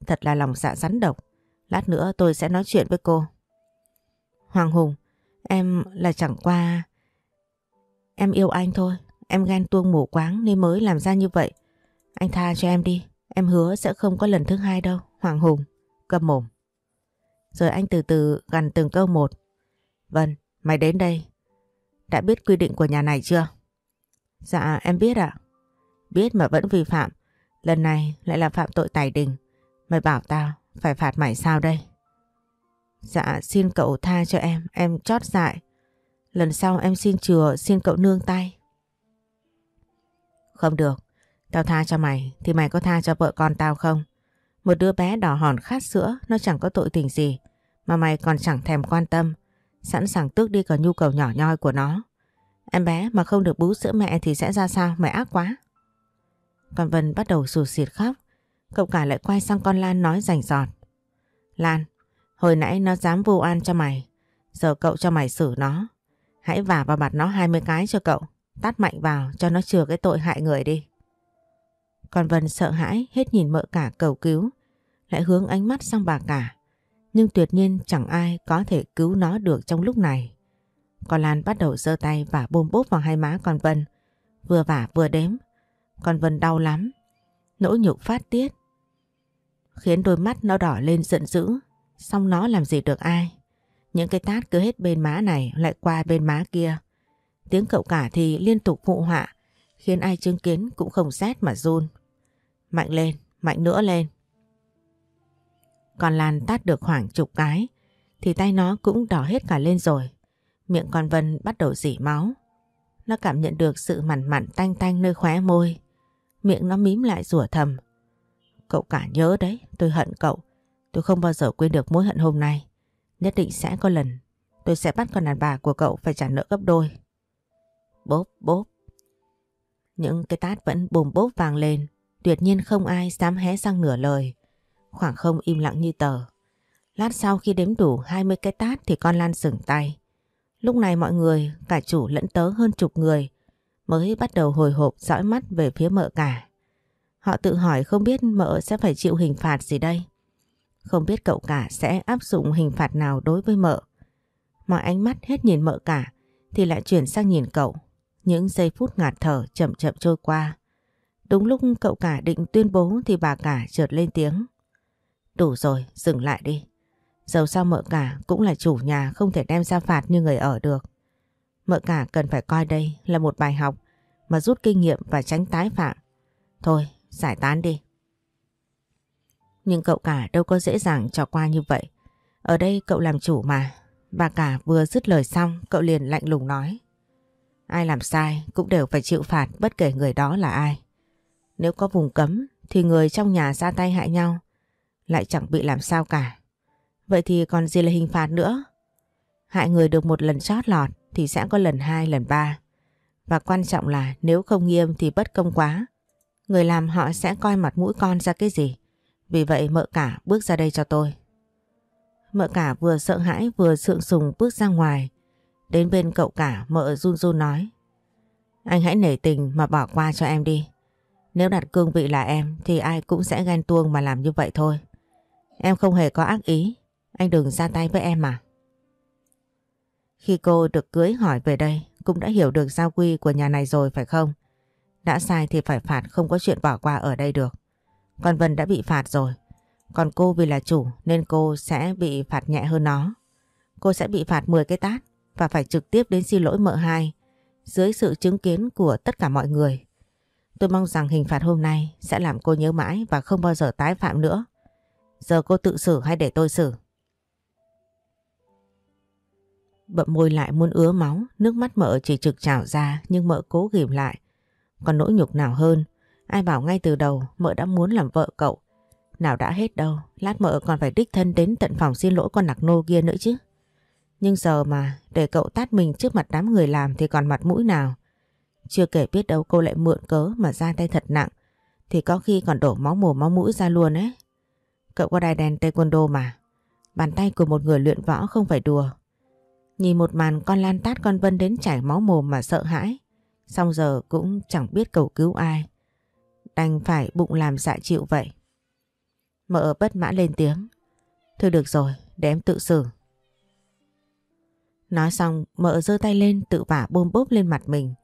Thật là lòng dạ rắn độc. Lát nữa tôi sẽ nói chuyện với cô. Hoàng Hùng, em là chẳng qua em yêu anh thôi em ghen tuông mù quáng nên mới làm ra như vậy anh tha cho em đi Em hứa sẽ không có lần thứ hai đâu, Hoàng Hùng. Cầm mồm. Rồi anh từ từ gần từng câu một. Vân, mày đến đây. Đã biết quy định của nhà này chưa? Dạ, em biết ạ. Biết mà vẫn vi phạm. Lần này lại là phạm tội tài đình. Mày bảo tao phải phạt mày sao đây? Dạ, xin cậu tha cho em. Em chót dại. Lần sau em xin chừa, xin cậu nương tay. Không được. Tao tha cho mày thì mày có tha cho vợ con tao không? Một đứa bé đỏ hòn khát sữa nó chẳng có tội tình gì mà mày còn chẳng thèm quan tâm sẵn sàng tước đi cả nhu cầu nhỏ nhoi của nó. Em bé mà không được bú sữa mẹ thì sẽ ra sao? Mày ác quá. Con Vân bắt đầu sụt xịt khóc. Cậu cả lại quay sang con Lan nói rành giọt. Lan, hồi nãy nó dám vô an cho mày. Giờ cậu cho mày xử nó. Hãy vả vào mặt nó 20 cái cho cậu. Tát mạnh vào cho nó chừa cái tội hại người đi. Còn Vân sợ hãi hết nhìn mợ cả cầu cứu, lại hướng ánh mắt sang bà cả. Nhưng tuyệt nhiên chẳng ai có thể cứu nó được trong lúc này. Còn Lan bắt đầu giơ tay và bôm bốp vào hai má con Vân, vừa vả vừa đếm. Con Vân đau lắm, nỗi nhục phát tiết. Khiến đôi mắt nó đỏ lên giận dữ, xong nó làm gì được ai. Những cái tát cứ hết bên má này lại qua bên má kia. Tiếng cậu cả thì liên tục phụ họa, khiến ai chứng kiến cũng không rét mà run. Mạnh lên, mạnh nữa lên. Còn Lan tát được khoảng chục cái thì tay nó cũng đỏ hết cả lên rồi. Miệng con Vân bắt đầu dỉ máu. Nó cảm nhận được sự mặn mặn tanh tanh nơi khóe môi. Miệng nó mím lại rủa thầm. Cậu cả nhớ đấy, tôi hận cậu. Tôi không bao giờ quên được mối hận hôm nay. Nhất định sẽ có lần tôi sẽ bắt con đàn bà của cậu phải trả nợ gấp đôi. Bốp bốp. Những cái tát vẫn bùm bốp vàng lên. Tuyệt nhiên không ai dám hé sang nửa lời. Khoảng không im lặng như tờ. Lát sau khi đếm đủ 20 cái tát thì con Lan sửng tay. Lúc này mọi người, cả chủ lẫn tớ hơn chục người, mới bắt đầu hồi hộp dõi mắt về phía mợ cả. Họ tự hỏi không biết mợ sẽ phải chịu hình phạt gì đây. Không biết cậu cả sẽ áp dụng hình phạt nào đối với mợ. Mọi ánh mắt hết nhìn mợ cả thì lại chuyển sang nhìn cậu. Những giây phút ngạt thở chậm chậm trôi qua. Đúng lúc cậu cả định tuyên bố thì bà cả trượt lên tiếng. Đủ rồi, dừng lại đi. Dầu sao mợ cả cũng là chủ nhà không thể đem ra phạt như người ở được. Mợ cả cần phải coi đây là một bài học mà rút kinh nghiệm và tránh tái phạm. Thôi, giải tán đi. Nhưng cậu cả đâu có dễ dàng cho qua như vậy. Ở đây cậu làm chủ mà. Bà cả vừa dứt lời xong cậu liền lạnh lùng nói. Ai làm sai cũng đều phải chịu phạt bất kể người đó là ai. Nếu có vùng cấm thì người trong nhà ra tay hại nhau lại chẳng bị làm sao cả. Vậy thì còn gì là hình phạt nữa? Hại người được một lần chót lọt thì sẽ có lần hai, lần ba. Và quan trọng là nếu không nghiêm thì bất công quá. Người làm họ sẽ coi mặt mũi con ra cái gì. Vì vậy mợ cả bước ra đây cho tôi. Mợ cả vừa sợ hãi vừa sượng sùng bước ra ngoài. Đến bên cậu cả, mợ run run nói. Anh hãy nể tình mà bỏ qua cho em đi. Nếu đặt cương vị là em thì ai cũng sẽ ghen tuông mà làm như vậy thôi. Em không hề có ác ý. Anh đừng ra tay với em mà. Khi cô được cưới hỏi về đây, cũng đã hiểu được giao quy của nhà này rồi phải không? Đã sai thì phải phạt, không có chuyện bỏ qua ở đây được con Vân đã bị phạt rồi. Còn cô vì là chủ nên cô sẽ bị phạt nhẹ hơn nó. Cô sẽ bị phạt 10 cái tát và phải trực tiếp đến xin lỗi mợ hai dưới sự chứng kiến của tất cả mọi người. Tôi mong rằng hình phạt hôm nay sẽ làm cô nhớ mãi và không bao giờ tái phạm nữa. Giờ cô tự xử hay để tôi xử? Bậm môi lại muốn ứa máu, nước mắt mợ chỉ trực trào ra nhưng mợ cố ghim lại. Còn nỗi nhục nào hơn, ai bảo ngay từ đầu mợ đã muốn làm vợ cậu. Nào đã hết đâu, lát mợ còn phải đích thân đến tận phòng xin lỗi con nặc nô kia nữa chứ. Nhưng giờ mà để cậu tát mình trước mặt đám người làm thì còn mặt mũi nào. Chưa kể biết đâu cô lại mượn cớ mà ra tay thật nặng thì có khi còn đổ máu mồm máu mũi ra luôn ấy. Cậu có đai đen taekwondo mà. Bàn tay của một người luyện võ không phải đùa. Nhìn một màn con Lan tát con Vân đến chảy máu mồm mà sợ hãi. Xong giờ cũng chẳng biết cầu cứu ai. Đành phải bụng làm dạ chịu vậy. Mợ bất mãn lên tiếng. Thôi được rồi, để em tự xử. Nói xong mợ giơ tay lên tự vả bôm bốp lên mặt mình.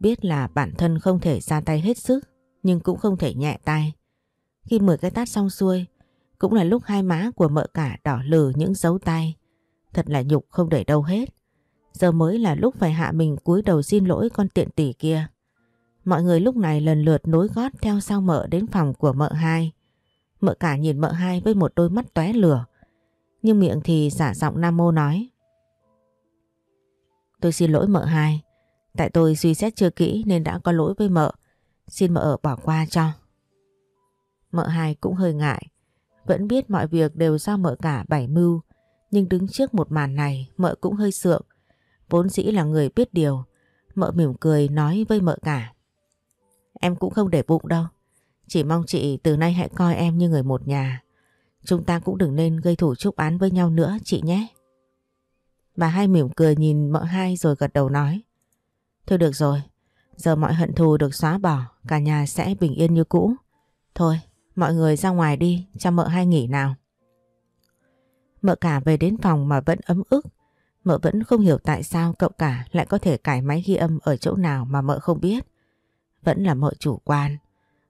Biết là bản thân không thể ra tay hết sức nhưng cũng không thể nhẹ tay. Khi mười cái tát xong xuôi cũng là lúc hai má của mợ cả đỏ lử những dấu tay. Thật là nhục không để đâu hết. Giờ mới là lúc phải hạ mình cúi đầu xin lỗi con tiện tỷ kia. Mọi người lúc này lần lượt nối gót theo sau mợ đến phòng của mợ hai. Mợ cả nhìn mợ hai với một đôi mắt tóe lửa. Nhưng miệng thì giả giọng Nam Mô nói. Tôi xin lỗi mợ hai. Tại tôi suy xét chưa kỹ nên đã có lỗi với mợ. Xin mợ bỏ qua cho. Mợ hai cũng hơi ngại. Vẫn biết mọi việc đều do mợ cả bảy mưu. Nhưng đứng trước một màn này, mợ cũng hơi sượng. Vốn dĩ là người biết điều. Mợ mỉm cười nói với mợ cả. Em cũng không để bụng đâu. Chỉ mong chị từ nay hãy coi em như người một nhà. Chúng ta cũng đừng nên gây thủ chúc án với nhau nữa chị nhé. Bà hai mỉm cười nhìn mợ hai rồi gật đầu nói. Thôi được rồi, giờ mọi hận thù được xóa bỏ, cả nhà sẽ bình yên như cũ. Thôi, mọi người ra ngoài đi, cho mợ hai nghỉ nào. Mợ cả về đến phòng mà vẫn ấm ức. Mợ vẫn không hiểu tại sao cậu cả lại có thể cải máy ghi âm ở chỗ nào mà mợ không biết. Vẫn là mợ chủ quan.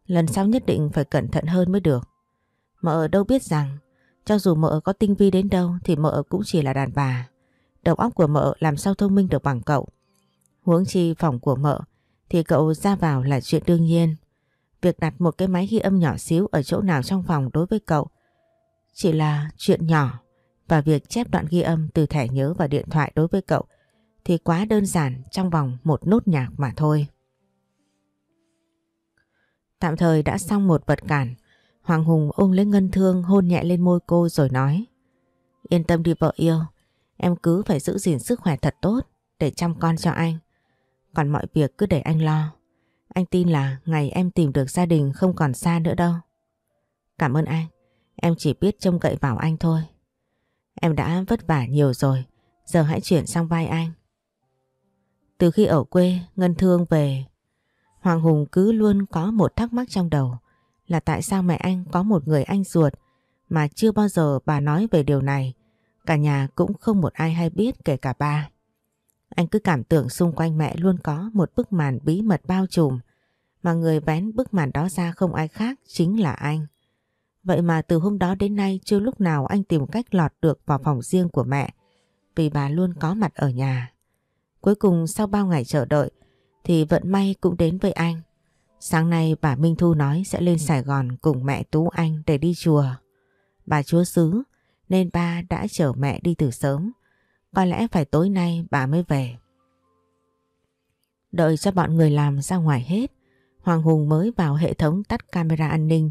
Lần sau nhất định phải cẩn thận hơn mới được. Mợ đâu biết rằng, cho dù mợ có tinh vi đến đâu thì mợ cũng chỉ là đàn bà. Đầu óc của mợ làm sao thông minh được bằng cậu. Huống chi phòng của mợ thì cậu ra vào là chuyện đương nhiên. Việc đặt một cái máy ghi âm nhỏ xíu ở chỗ nào trong phòng đối với cậu chỉ là chuyện nhỏ và việc chép đoạn ghi âm từ thẻ nhớ và điện thoại đối với cậu thì quá đơn giản trong vòng một nốt nhạc mà thôi. Tạm thời đã xong một vật cản, Hoàng Hùng ôm lấy Ngân Thương hôn nhẹ lên môi cô rồi nói Yên tâm đi vợ yêu, em cứ phải giữ gìn sức khỏe thật tốt để chăm con cho anh. Còn mọi việc cứ để anh lo. Anh tin là ngày em tìm được gia đình không còn xa nữa đâu. Cảm ơn anh, em chỉ biết trông cậy vào anh thôi. Em đã vất vả nhiều rồi, giờ hãy chuyển sang vai anh. Từ khi ở quê, Ngân Thương về, Hoàng Hùng cứ luôn có một thắc mắc trong đầu, là tại sao mẹ anh có một người anh ruột Mà chưa bao giờ bà nói về điều này. Cả nhà cũng không một ai hay biết kể cả ba. Anh cứ cảm tưởng xung quanh mẹ luôn có một bức màn bí mật bao trùm. Mà người vén bức màn đó ra không ai khác chính là anh. Vậy mà từ hôm đó đến nay chưa lúc nào anh tìm cách lọt được vào phòng riêng của mẹ. Vì bà luôn có mặt ở nhà. Cuối cùng sau bao ngày chờ đợi thì vận may cũng đến với anh. Sáng nay bà Minh Thu nói sẽ lên Sài Gòn cùng mẹ Tú Anh để đi chùa. Bà chúa xứ nên ba đã chở mẹ đi từ sớm. Có lẽ phải tối nay bà mới về. Đợi cho bọn người làm ra ngoài hết, Hoàng Hùng mới vào hệ thống tắt camera an ninh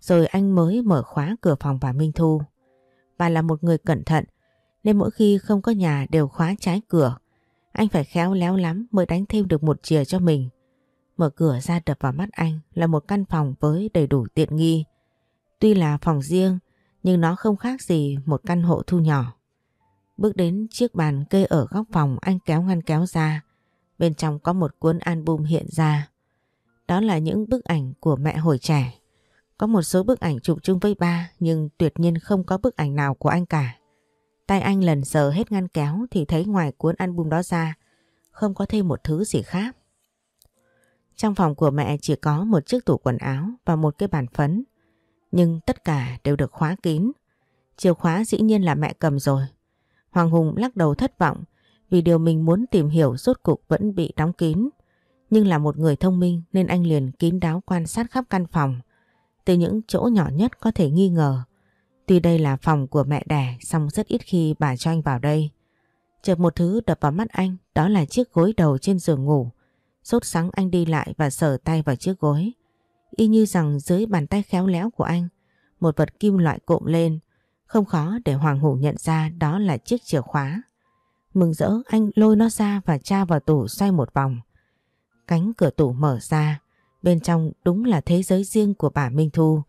rồi anh mới mở khóa cửa phòng bà Minh Thu. Bà là một người cẩn thận nên mỗi khi không có nhà đều khóa trái cửa. Anh phải khéo léo lắm mới đánh thêm được một chìa cho mình. Mở cửa ra đập vào mắt anh là một căn phòng với đầy đủ tiện nghi. Tuy là phòng riêng, nhưng nó không khác gì một căn hộ thu nhỏ. Bước đến chiếc bàn kê ở góc phòng, anh kéo ngăn kéo ra. Bên trong có một cuốn album hiện ra. Đó là những bức ảnh của mẹ hồi trẻ. Có một số bức ảnh chụp chung với ba, nhưng tuyệt nhiên không có bức ảnh nào của anh cả. Tay anh lần sờ hết ngăn kéo thì thấy ngoài cuốn album đó ra, không có thêm một thứ gì khác. Trong phòng của mẹ chỉ có một chiếc tủ quần áo và một cái bàn phấn. Nhưng tất cả đều được khóa kín. Chìa khóa dĩ nhiên là mẹ cầm rồi. Hoàng Hùng lắc đầu thất vọng vì điều mình muốn tìm hiểu rốt cục vẫn bị đóng kín. Nhưng là một người thông minh nên anh liền kín đáo quan sát khắp căn phòng. Từ những chỗ nhỏ nhất có thể nghi ngờ. Tuy đây là phòng của mẹ đẻ song rất ít khi bà cho anh vào đây. Chợt một thứ đập vào mắt anh đó là chiếc gối đầu trên giường ngủ. Sốt sáng anh đi lại và sờ tay vào chiếc gối. Y như rằng dưới bàn tay khéo léo của anh, một vật kim loại cộm lên, không khó để Hoàng Hủ nhận ra đó là chiếc chìa khóa. Mừng rỡ anh lôi nó ra và tra vào tủ xoay một vòng. Cánh cửa tủ mở ra, bên trong đúng là thế giới riêng của bà Minh Thu.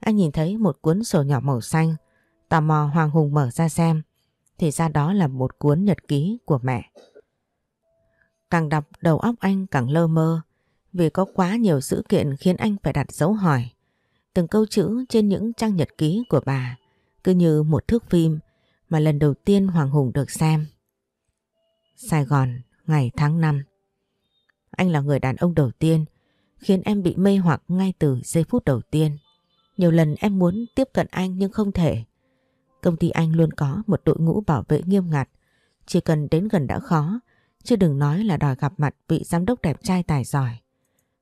Anh nhìn thấy một cuốn sổ nhỏ màu xanh, tò mò Hoàng Hùng mở ra xem, thì ra đó là một cuốn nhật ký của mẹ. Càng đọc đầu óc anh càng lơ mơ vì có quá nhiều sự kiện khiến anh phải đặt dấu hỏi. Từng câu chữ trên những trang nhật ký của bà cứ như một thước phim mà lần đầu tiên Hoàng Hùng được xem. Sài Gòn, ngày tháng 5 Anh là người đàn ông đầu tiên khiến em bị mê hoặc ngay từ giây phút đầu tiên. Nhiều lần em muốn tiếp cận anh nhưng không thể. Công ty anh luôn có một đội ngũ bảo vệ nghiêm ngặt. Chỉ cần đến gần đã khó, Chứ đừng nói là đòi gặp mặt vị giám đốc đẹp trai tài giỏi.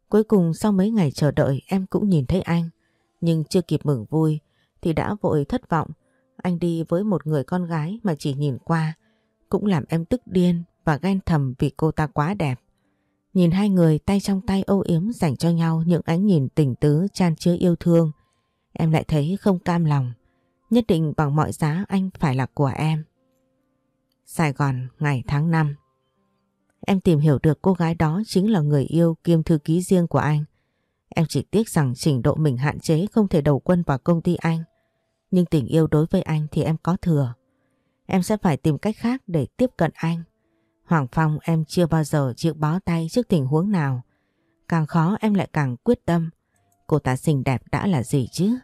Cuối cùng sau mấy ngày chờ đợi, em cũng nhìn thấy anh. Nhưng chưa kịp mừng vui, thì đã vội thất vọng. Anh đi với một người con gái mà chỉ nhìn qua, cũng làm em tức điên và ghen thầm vì cô ta quá đẹp. Nhìn hai người tay trong tay âu yếm dành cho nhau những ánh nhìn tình tứ chan chứa yêu thương. Em lại thấy không cam lòng. Nhất định bằng mọi giá anh phải là của em. Sài Gòn, ngày tháng 5 Em tìm hiểu được cô gái đó chính là người yêu kiêm thư ký riêng của anh. Em chỉ tiếc rằng trình độ mình hạn chế không thể đầu quân vào công ty anh. Nhưng tình yêu đối với anh thì em có thừa. Em sẽ phải tìm cách khác để tiếp cận anh. Hoàng Phong, em chưa bao giờ chịu bó tay trước tình huống nào. Càng khó em lại càng quyết tâm. Cô ta xinh đẹp đã là gì chứ?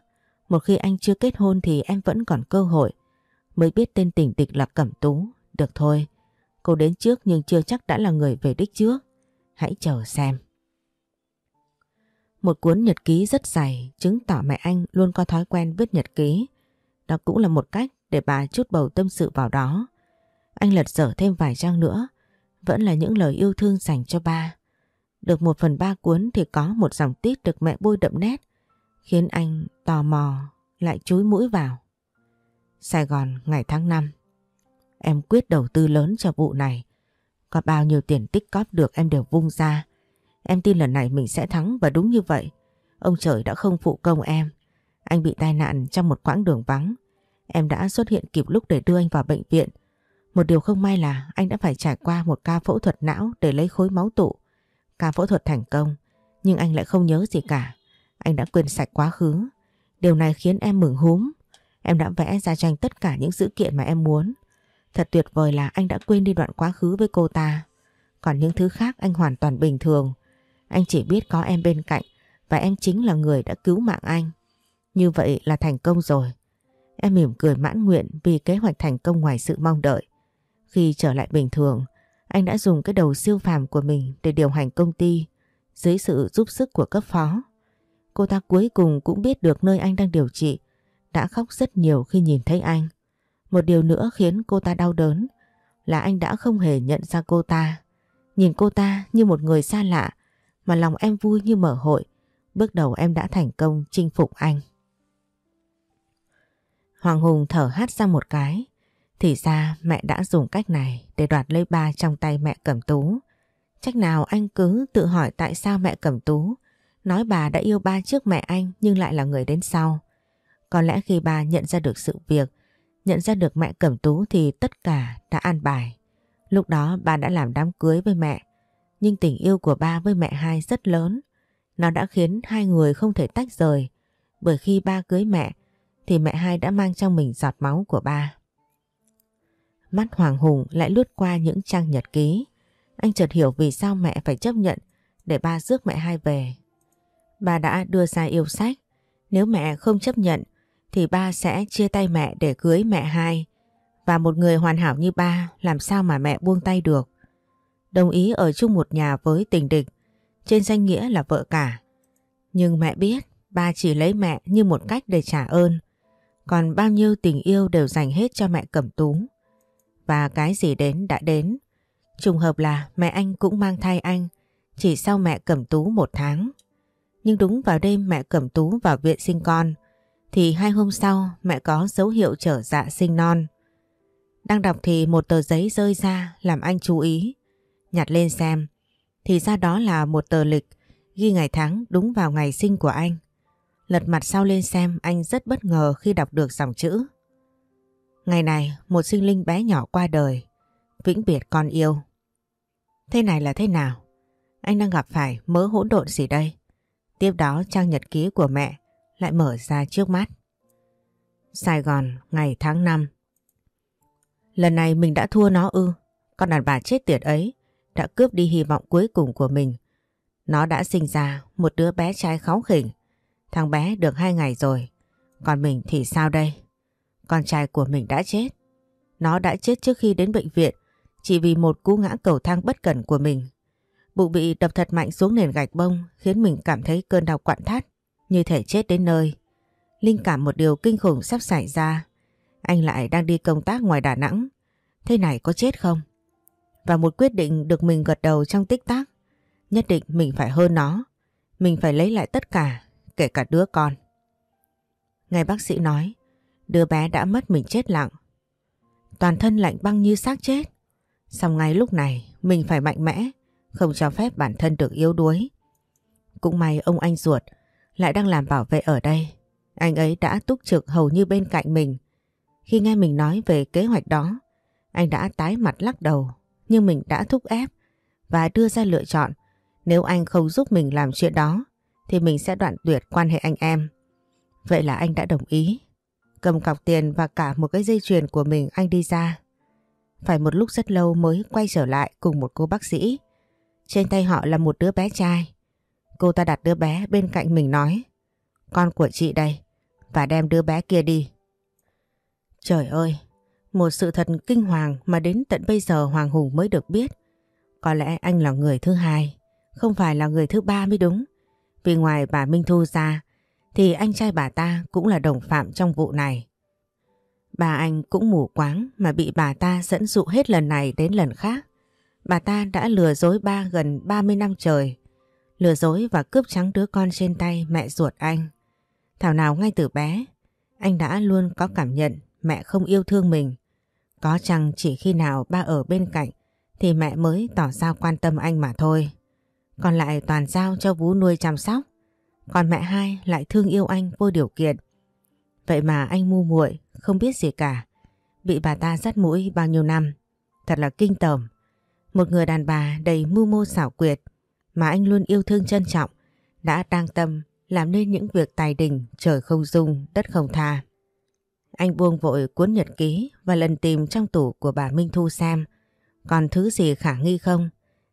Một khi anh chưa kết hôn thì em vẫn còn cơ hội. Mới biết tên tình địch là Cẩm Tú. Được thôi, Cô đến trước nhưng chưa chắc đã là người về đích trước. Hãy chờ xem. Một cuốn nhật ký rất dày chứng tỏ mẹ anh luôn có thói quen viết nhật ký. Đó cũng là một cách để bà chút bầu tâm sự vào đó. Anh lật dở thêm vài trang nữa. Vẫn là những lời yêu thương dành cho ba. Được một phần ba cuốn thì có một dòng tít được mẹ bôi đậm nét. Khiến anh tò mò, lại chúi mũi vào. Sài Gòn, ngày tháng 5 Em quyết đầu tư lớn cho vụ này. Có bao nhiêu tiền tích cóp được em đều vung ra. Em tin lần này mình sẽ thắng và đúng như vậy. Ông trời đã không phụ công em. Anh bị tai nạn trong một quãng đường vắng. Em đã xuất hiện kịp lúc để đưa anh vào bệnh viện. Một điều không may là anh đã phải trải qua một ca phẫu thuật não để lấy khối máu tụ. Ca phẫu thuật thành công, nhưng anh lại không nhớ gì cả. Anh đã quên sạch quá khứ. Điều này khiến em mừng húm. Em đã vẽ ra tranh tất cả những dữ kiện mà em muốn. Thật tuyệt vời là anh đã quên đi đoạn quá khứ với cô ta. Còn những thứ khác anh hoàn toàn bình thường. Anh chỉ biết có em bên cạnh và em chính là người đã cứu mạng anh. Như vậy là thành công rồi. Em mỉm cười mãn nguyện vì kế hoạch thành công ngoài sự mong đợi. Khi trở lại bình thường, anh đã dùng cái đầu siêu phàm của mình để điều hành công ty dưới sự giúp sức của cấp phó. Cô ta cuối cùng cũng biết được nơi anh đang điều trị, đã khóc rất nhiều khi nhìn thấy anh. Một điều nữa khiến cô ta đau đớn là anh đã không hề nhận ra cô ta. Nhìn cô ta như một người xa lạ mà lòng em vui như mở hội. Bước đầu em đã thành công chinh phục anh. Hoàng Hùng thở hắt ra một cái. Thì ra mẹ đã dùng cách này để đoạt lấy ba trong tay mẹ Cẩm Tú. Chắc nào anh cứ tự hỏi tại sao mẹ Cẩm Tú nói bà đã yêu ba trước mẹ anh nhưng lại là người đến sau. Có lẽ khi bà nhận ra được sự việc, nhận ra được mẹ Cẩm Tú thì tất cả đã an bài. Lúc đó bà đã làm đám cưới với mẹ, nhưng tình yêu của ba với mẹ hai rất lớn. Nó đã khiến hai người không thể tách rời, bởi khi ba cưới mẹ thì mẹ hai đã mang trong mình giọt máu của ba. Mắt Hoàng Hùng lại lướt qua những trang nhật ký. Anh chợt hiểu vì sao mẹ phải chấp nhận để ba rước mẹ hai về. Bà đã đưa ra yêu sách. Nếu mẹ không chấp nhận thì ba sẽ chia tay mẹ để cưới mẹ hai. Và một người hoàn hảo như ba làm sao mà mẹ buông tay được. Đồng ý ở chung một nhà với tình địch, trên danh nghĩa là vợ cả. Nhưng mẹ biết ba chỉ lấy mẹ như một cách để trả ơn. Còn bao nhiêu tình yêu đều dành hết cho mẹ cẩm tú. Và cái gì đến đã đến. Trùng hợp là mẹ anh cũng mang thai anh, chỉ sau mẹ cẩm tú một tháng. Nhưng đúng vào đêm mẹ cẩm tú vào viện sinh con, thì hai hôm sau mẹ có dấu hiệu trở dạ sinh non. Đang đọc thì một tờ giấy rơi ra làm anh chú ý. Nhặt lên xem, thì ra đó là một tờ lịch ghi ngày tháng đúng vào ngày sinh của anh. Lật mặt sau lên xem, anh rất bất ngờ khi đọc được dòng chữ. Ngày này một sinh linh bé nhỏ qua đời, vĩnh biệt con yêu. Thế này là thế nào? Anh đang gặp phải mớ hỗn độn gì đây? Tiếp đó trang nhật ký của mẹ lại mở ra trước mắt. Sài Gòn, ngày tháng 5 Lần này mình đã thua nó ư, con đàn bà chết tiệt ấy đã cướp đi hy vọng cuối cùng của mình. Nó đã sinh ra một đứa bé trai kháu khỉnh, thằng bé được hai ngày rồi, còn mình thì sao đây? Con trai của mình đã chết. Nó đã chết trước khi đến bệnh viện chỉ vì một cú ngã cầu thang bất cẩn của mình. Bụng bị đập thật mạnh xuống nền gạch bông khiến mình cảm thấy cơn đau quặn thắt, như thể chết đến nơi. Linh cảm một điều kinh khủng sắp xảy ra. Anh lại đang đi công tác ngoài Đà Nẵng. Thế này có chết không? Và một quyết định được mình gật đầu trong tích tắc. Nhất định mình phải hơn nó. Mình phải lấy lại tất cả, kể cả đứa con. Ngài bác sĩ nói, đứa bé đã mất mình chết lặng. Toàn thân lạnh băng như xác chết. Xong ngay lúc này mình phải mạnh mẽ, không cho phép bản thân được yếu đuối. Cũng may ông anh ruột lại đang làm bảo vệ ở đây. Anh ấy đã túc trực hầu như bên cạnh mình. Khi nghe mình nói về kế hoạch đó, anh đã tái mặt lắc đầu, nhưng mình đã thúc ép và đưa ra lựa chọn. Nếu anh không giúp mình làm chuyện đó, thì mình sẽ đoạn tuyệt quan hệ anh em. Vậy là anh đã đồng ý. Cầm cọc tiền và cả một cái dây chuyền của mình anh đi ra. Phải một lúc rất lâu mới quay trở lại cùng một cô bác sĩ. Trên tay họ là một đứa bé trai. Cô ta đặt đứa bé bên cạnh mình nói, Con của chị đây, Và đem đứa bé kia đi Trời ơi, Một sự thật kinh hoàng mà đến tận bây giờ Hoàng Hùng mới được biết Có lẽ anh là người thứ hai, Không phải là người thứ ba mới đúng Vì ngoài bà Minh Thu ra thì anh trai bà ta cũng là đồng phạm trong vụ này Bà anh cũng mù quáng mà bị bà ta dẫn dụ hết lần này đến lần khác. Bà ta đã lừa dối ba gần 30 năm trời. Lừa dối và cướp trắng đứa con trên tay mẹ ruột anh. Thảo nào ngay từ bé, anh đã luôn có cảm nhận mẹ không yêu thương mình. Có chăng chỉ khi nào ba ở bên cạnh thì mẹ mới tỏ ra quan tâm anh mà thôi. Còn lại toàn giao cho Vú nuôi chăm sóc. Còn mẹ hai lại thương yêu anh vô điều kiện. Vậy mà anh mu muội, không biết gì cả. Bị bà ta dắt mũi bao nhiêu năm. Thật là kinh tởm. Một người đàn bà đầy mưu mô xảo quyệt mà anh luôn yêu thương trân trọng, đã đang tâm làm nên những việc tài đình, trời không dung, đất không tha. Anh buông vội cuốn nhật ký và lần tìm trong tủ của bà Minh Thu xem, còn thứ gì khả nghi không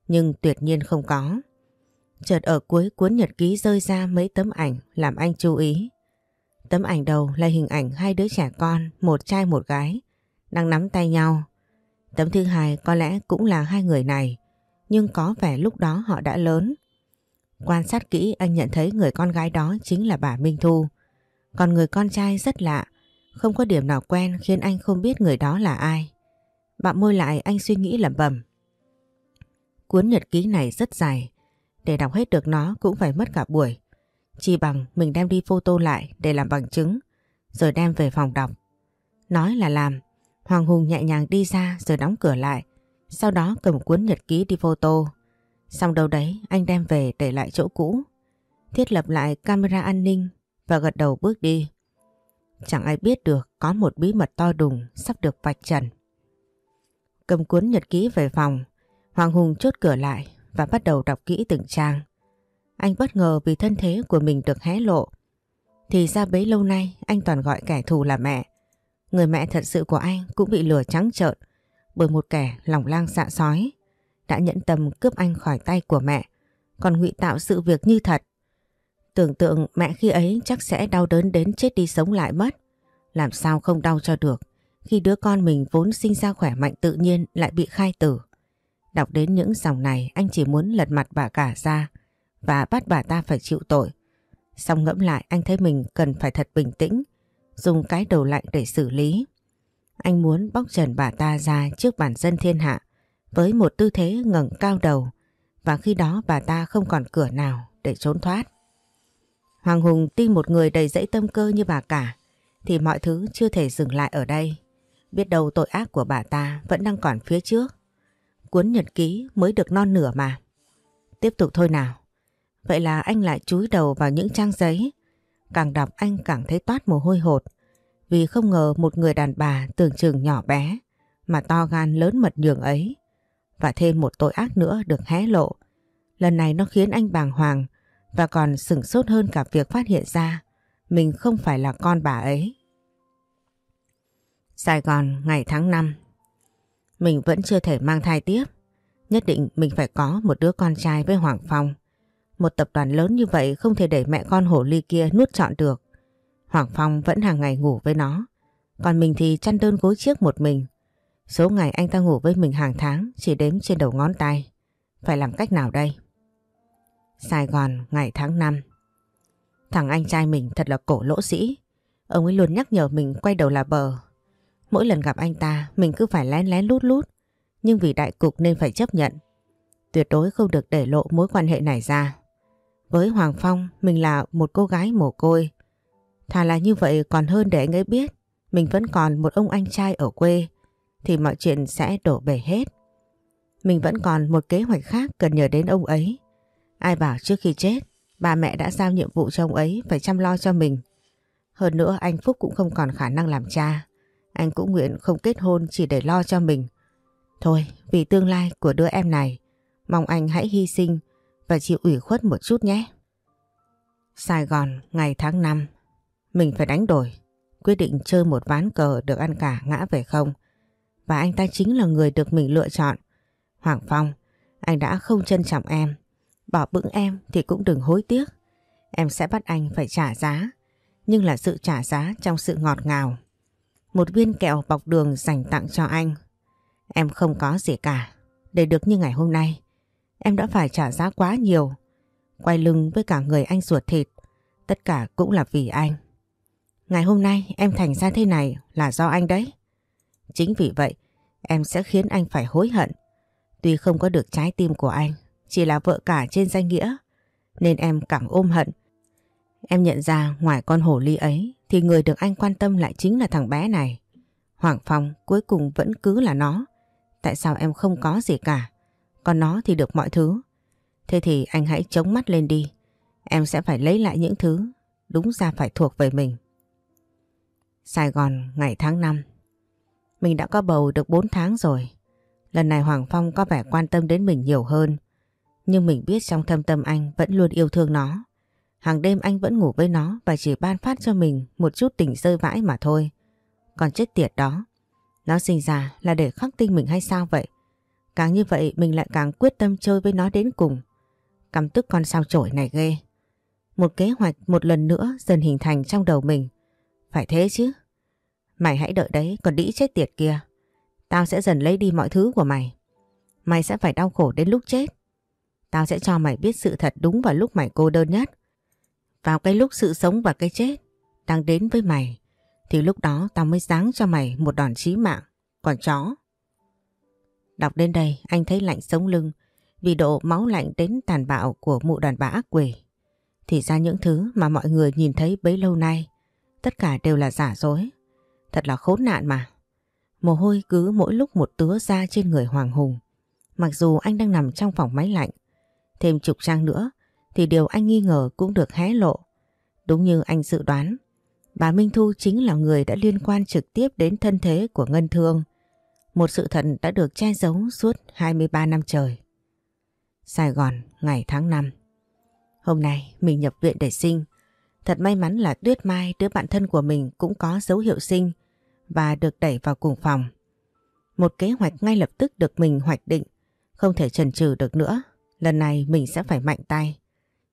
nhưng tuyệt nhiên không có. Chợt ở cuối cuốn nhật ký rơi ra mấy tấm ảnh làm anh chú ý. Tấm ảnh đầu là hình ảnh hai đứa trẻ con, một trai một gái, đang nắm tay nhau. Tấm thứ hai có lẽ cũng là hai người này, nhưng có vẻ lúc đó họ đã lớn. Quan sát kỹ anh nhận thấy người con gái đó chính là bà Minh Thu. Còn người con trai rất lạ, không có điểm nào quen khiến anh không biết người đó là ai. Bạn môi lại anh suy nghĩ lẩm bẩm. Cuốn nhật ký này rất dài, để đọc hết được nó cũng phải mất cả buổi. Chỉ bằng mình đem đi photo lại để làm bằng chứng, rồi đem về phòng đọc. Nói là làm, Hoàng Hùng nhẹ nhàng đi ra rồi đóng cửa lại, sau đó cầm cuốn nhật ký đi photo. Xong đâu đấy anh đem về để lại chỗ cũ, thiết lập lại camera an ninh và gật đầu bước đi. Chẳng ai biết được có một bí mật to đùng sắp được vạch trần. Cầm cuốn nhật ký về phòng, Hoàng Hùng chốt cửa lại và bắt đầu đọc kỹ từng trang. Anh bất ngờ vì thân thế của mình được hé lộ. Thì ra bấy lâu nay, anh toàn gọi kẻ thù là mẹ. Người mẹ thật sự của anh cũng bị lừa trắng trợn bởi một kẻ lòng lang dạ sói đã nhẫn tâm cướp anh khỏi tay của mẹ, còn ngụy tạo sự việc như thật. Tưởng tượng mẹ khi ấy chắc sẽ đau đớn đến chết đi sống lại mất. Làm sao không đau cho được khi đứa con mình vốn sinh ra khỏe mạnh tự nhiên lại bị khai tử. Đọc đến những dòng này anh chỉ muốn lật mặt bà cả ra và bắt bà ta phải chịu tội. Xong ngẫm lại anh thấy mình cần phải thật bình tĩnh, dùng cái đầu lạnh để xử lý. Anh muốn bóc trần bà ta ra trước bản dân thiên hạ với một tư thế ngẩng cao đầu và khi đó bà ta không còn cửa nào để trốn thoát. Hoàng Hùng tin một người đầy dẫy tâm cơ như bà cả thì mọi thứ chưa thể dừng lại ở đây. Biết đâu tội ác của bà ta vẫn đang còn phía trước. Cuốn nhật ký mới được non nửa mà. Tiếp tục thôi nào. Vậy là anh lại chúi đầu vào những trang giấy. Càng đọc anh càng thấy toát mồ hôi hột. Vì không ngờ một người đàn bà tưởng chừng nhỏ bé mà to gan lớn mật nhường ấy. Và thêm một tội ác nữa được hé lộ. Lần này nó khiến anh bàng hoàng và còn sửng sốt hơn cả việc phát hiện ra mình không phải là con bà ấy. Sài Gòn, ngày tháng 5 mình vẫn chưa thể mang thai tiếp. Nhất định mình phải có một đứa con trai với Hoàng Phong. Một tập đoàn lớn như vậy không thể để mẹ con hổ ly kia nuốt trọn được. Hoàng Phong vẫn hàng ngày ngủ với nó. Còn mình thì chăn đơn gối chiếc một mình. Số ngày anh ta ngủ với mình hàng tháng chỉ đếm trên đầu ngón tay. Phải làm cách nào đây? Sài Gòn, ngày tháng 5 Thằng anh trai mình thật là cổ lỗ sĩ. Ông ấy luôn nhắc nhở mình quay đầu là bờ. Mỗi lần gặp anh ta, mình cứ phải lén lén lút lút. Nhưng vì đại cục nên phải chấp nhận. Tuyệt đối không được để lộ mối quan hệ này ra. Với Hoàng Phong, mình là một cô gái mồ côi. Thà là như vậy còn hơn để anh ấy biết, mình vẫn còn một ông anh trai ở quê, thì mọi chuyện sẽ đổ bể hết. Mình vẫn còn một kế hoạch khác cần nhờ đến ông ấy. Ai bảo trước khi chết Ba mẹ đã giao nhiệm vụ cho ông ấy phải chăm lo cho mình. Hơn nữa, anh Phúc cũng không còn khả năng làm cha. Anh cũng nguyện không kết hôn chỉ để lo cho mình. Thôi, vì tương lai của đứa em này, mong anh hãy hy sinh và chịu ủy khuất một chút nhé. Sài Gòn, ngày tháng 5. Mình phải đánh đổi. Quyết định chơi một ván cờ được ăn cả ngã về không. Và anh ta chính là người được mình lựa chọn. Hoàng Phong, anh đã không trân trọng em Bỏ bững em thì cũng đừng hối tiếc. Em sẽ bắt anh phải trả giá, nhưng là sự trả giá trong sự ngọt ngào. Một viên kẹo bọc đường dành tặng cho anh. Em không có gì cả. Để được như ngày hôm nay, em đã phải trả giá quá nhiều. Quay lưng với cả người anh ruột thịt, tất cả cũng là vì anh. Ngày hôm nay em thành ra thế này là do anh đấy. Chính vì vậy, em sẽ khiến anh phải hối hận. Tuy không có được trái tim của anh, chỉ là vợ cả trên danh nghĩa nên em càng ôm hận. Em nhận ra ngoài con hổ ly ấy thì người được anh quan tâm lại chính là thằng bé này. Hoàng Phong cuối cùng vẫn cứ là nó. Tại sao em không có gì cả? Còn nó thì được mọi thứ. Thế thì anh hãy chống mắt lên đi. Em sẽ phải lấy lại những thứ đúng ra phải thuộc về mình. Sài Gòn, ngày tháng 5 Mình đã có bầu được 4 tháng rồi. Lần này Hoàng Phong có vẻ quan tâm đến mình nhiều hơn. Nhưng mình biết trong thâm tâm anh vẫn luôn yêu thương nó. Hàng đêm anh vẫn ngủ với nó và chỉ ban phát cho mình một chút tình rơi vãi mà thôi. Còn chết tiệt đó, nó sinh ra là để khắc tinh mình hay sao vậy? Càng như vậy mình lại càng quyết tâm chơi với nó đến cùng. Căm tức con sao chổi này ghê. Một kế hoạch một lần nữa dần hình thành trong đầu mình. Phải thế chứ. Mày hãy đợi đấy, còn đĩ chết tiệt kia. Tao sẽ dần lấy đi mọi thứ của mày. Mày sẽ phải đau khổ đến lúc chết. Tao sẽ cho mày biết sự thật đúng vào lúc mày cô đơn nhất. Vào cái lúc sự sống và cái chết đang đến với mày, thì lúc đó tao mới giáng cho mày một đòn chí mạng. Còn chó. Đọc đến đây, anh thấy lạnh sống lưng, vì độ máu lạnh đến tàn bạo của mụ đàn bà ác quỷ. Thì ra những thứ mà mọi người nhìn thấy bấy lâu nay, tất cả đều là giả dối. Thật là khốn nạn mà. Mồ hôi cứ mỗi lúc một tứa ra trên người Hoàng Hùng. Mặc dù anh đang nằm trong phòng máy lạnh. Thêm chục trang nữa thì điều anh nghi ngờ cũng được hé lộ. Đúng như anh dự đoán, bà Minh Thu chính là người đã liên quan trực tiếp đến thân thế của Ngân Thương. Một sự thật đã được che giấu suốt 23 năm trời. Sài Gòn, ngày tháng 5 Hôm nay mình nhập viện để sinh. Thật may mắn là Tuyết Mai, đứa bạn thân của mình cũng có dấu hiệu sinh và được đẩy vào cùng phòng. Một kế hoạch ngay lập tức được mình hoạch định, không thể chần chừ được nữa. Lần này mình sẽ phải mạnh tay.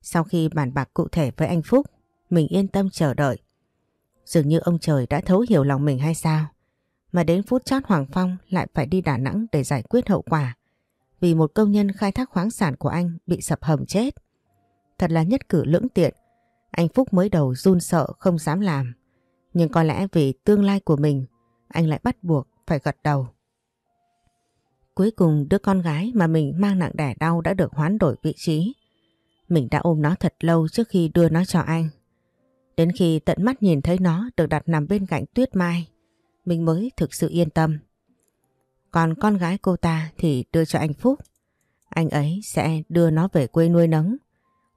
Sau khi bàn bạc cụ thể với anh Phúc, mình yên tâm chờ đợi. Dường như ông trời đã thấu hiểu lòng mình hay sao? Mà đến phút chót Hoàng Phong lại phải đi Đà Nẵng để giải quyết hậu quả. Vì một công nhân khai thác khoáng sản của anh bị sập hầm chết. Thật là nhất cử lưỡng tiện. Anh Phúc mới đầu run sợ không dám làm. Nhưng có lẽ vì tương lai của mình, anh lại bắt buộc phải gật đầu. Cuối cùng đứa con gái mà mình mang nặng đẻ đau đã được hoán đổi vị trí. Mình đã ôm nó thật lâu trước khi đưa nó cho anh. Đến khi tận mắt nhìn thấy nó được đặt nằm bên cạnh Tuyết Mai, mình mới thực sự yên tâm. Còn con gái cô ta thì đưa cho anh Phúc. Anh ấy sẽ đưa nó về quê nuôi nấng.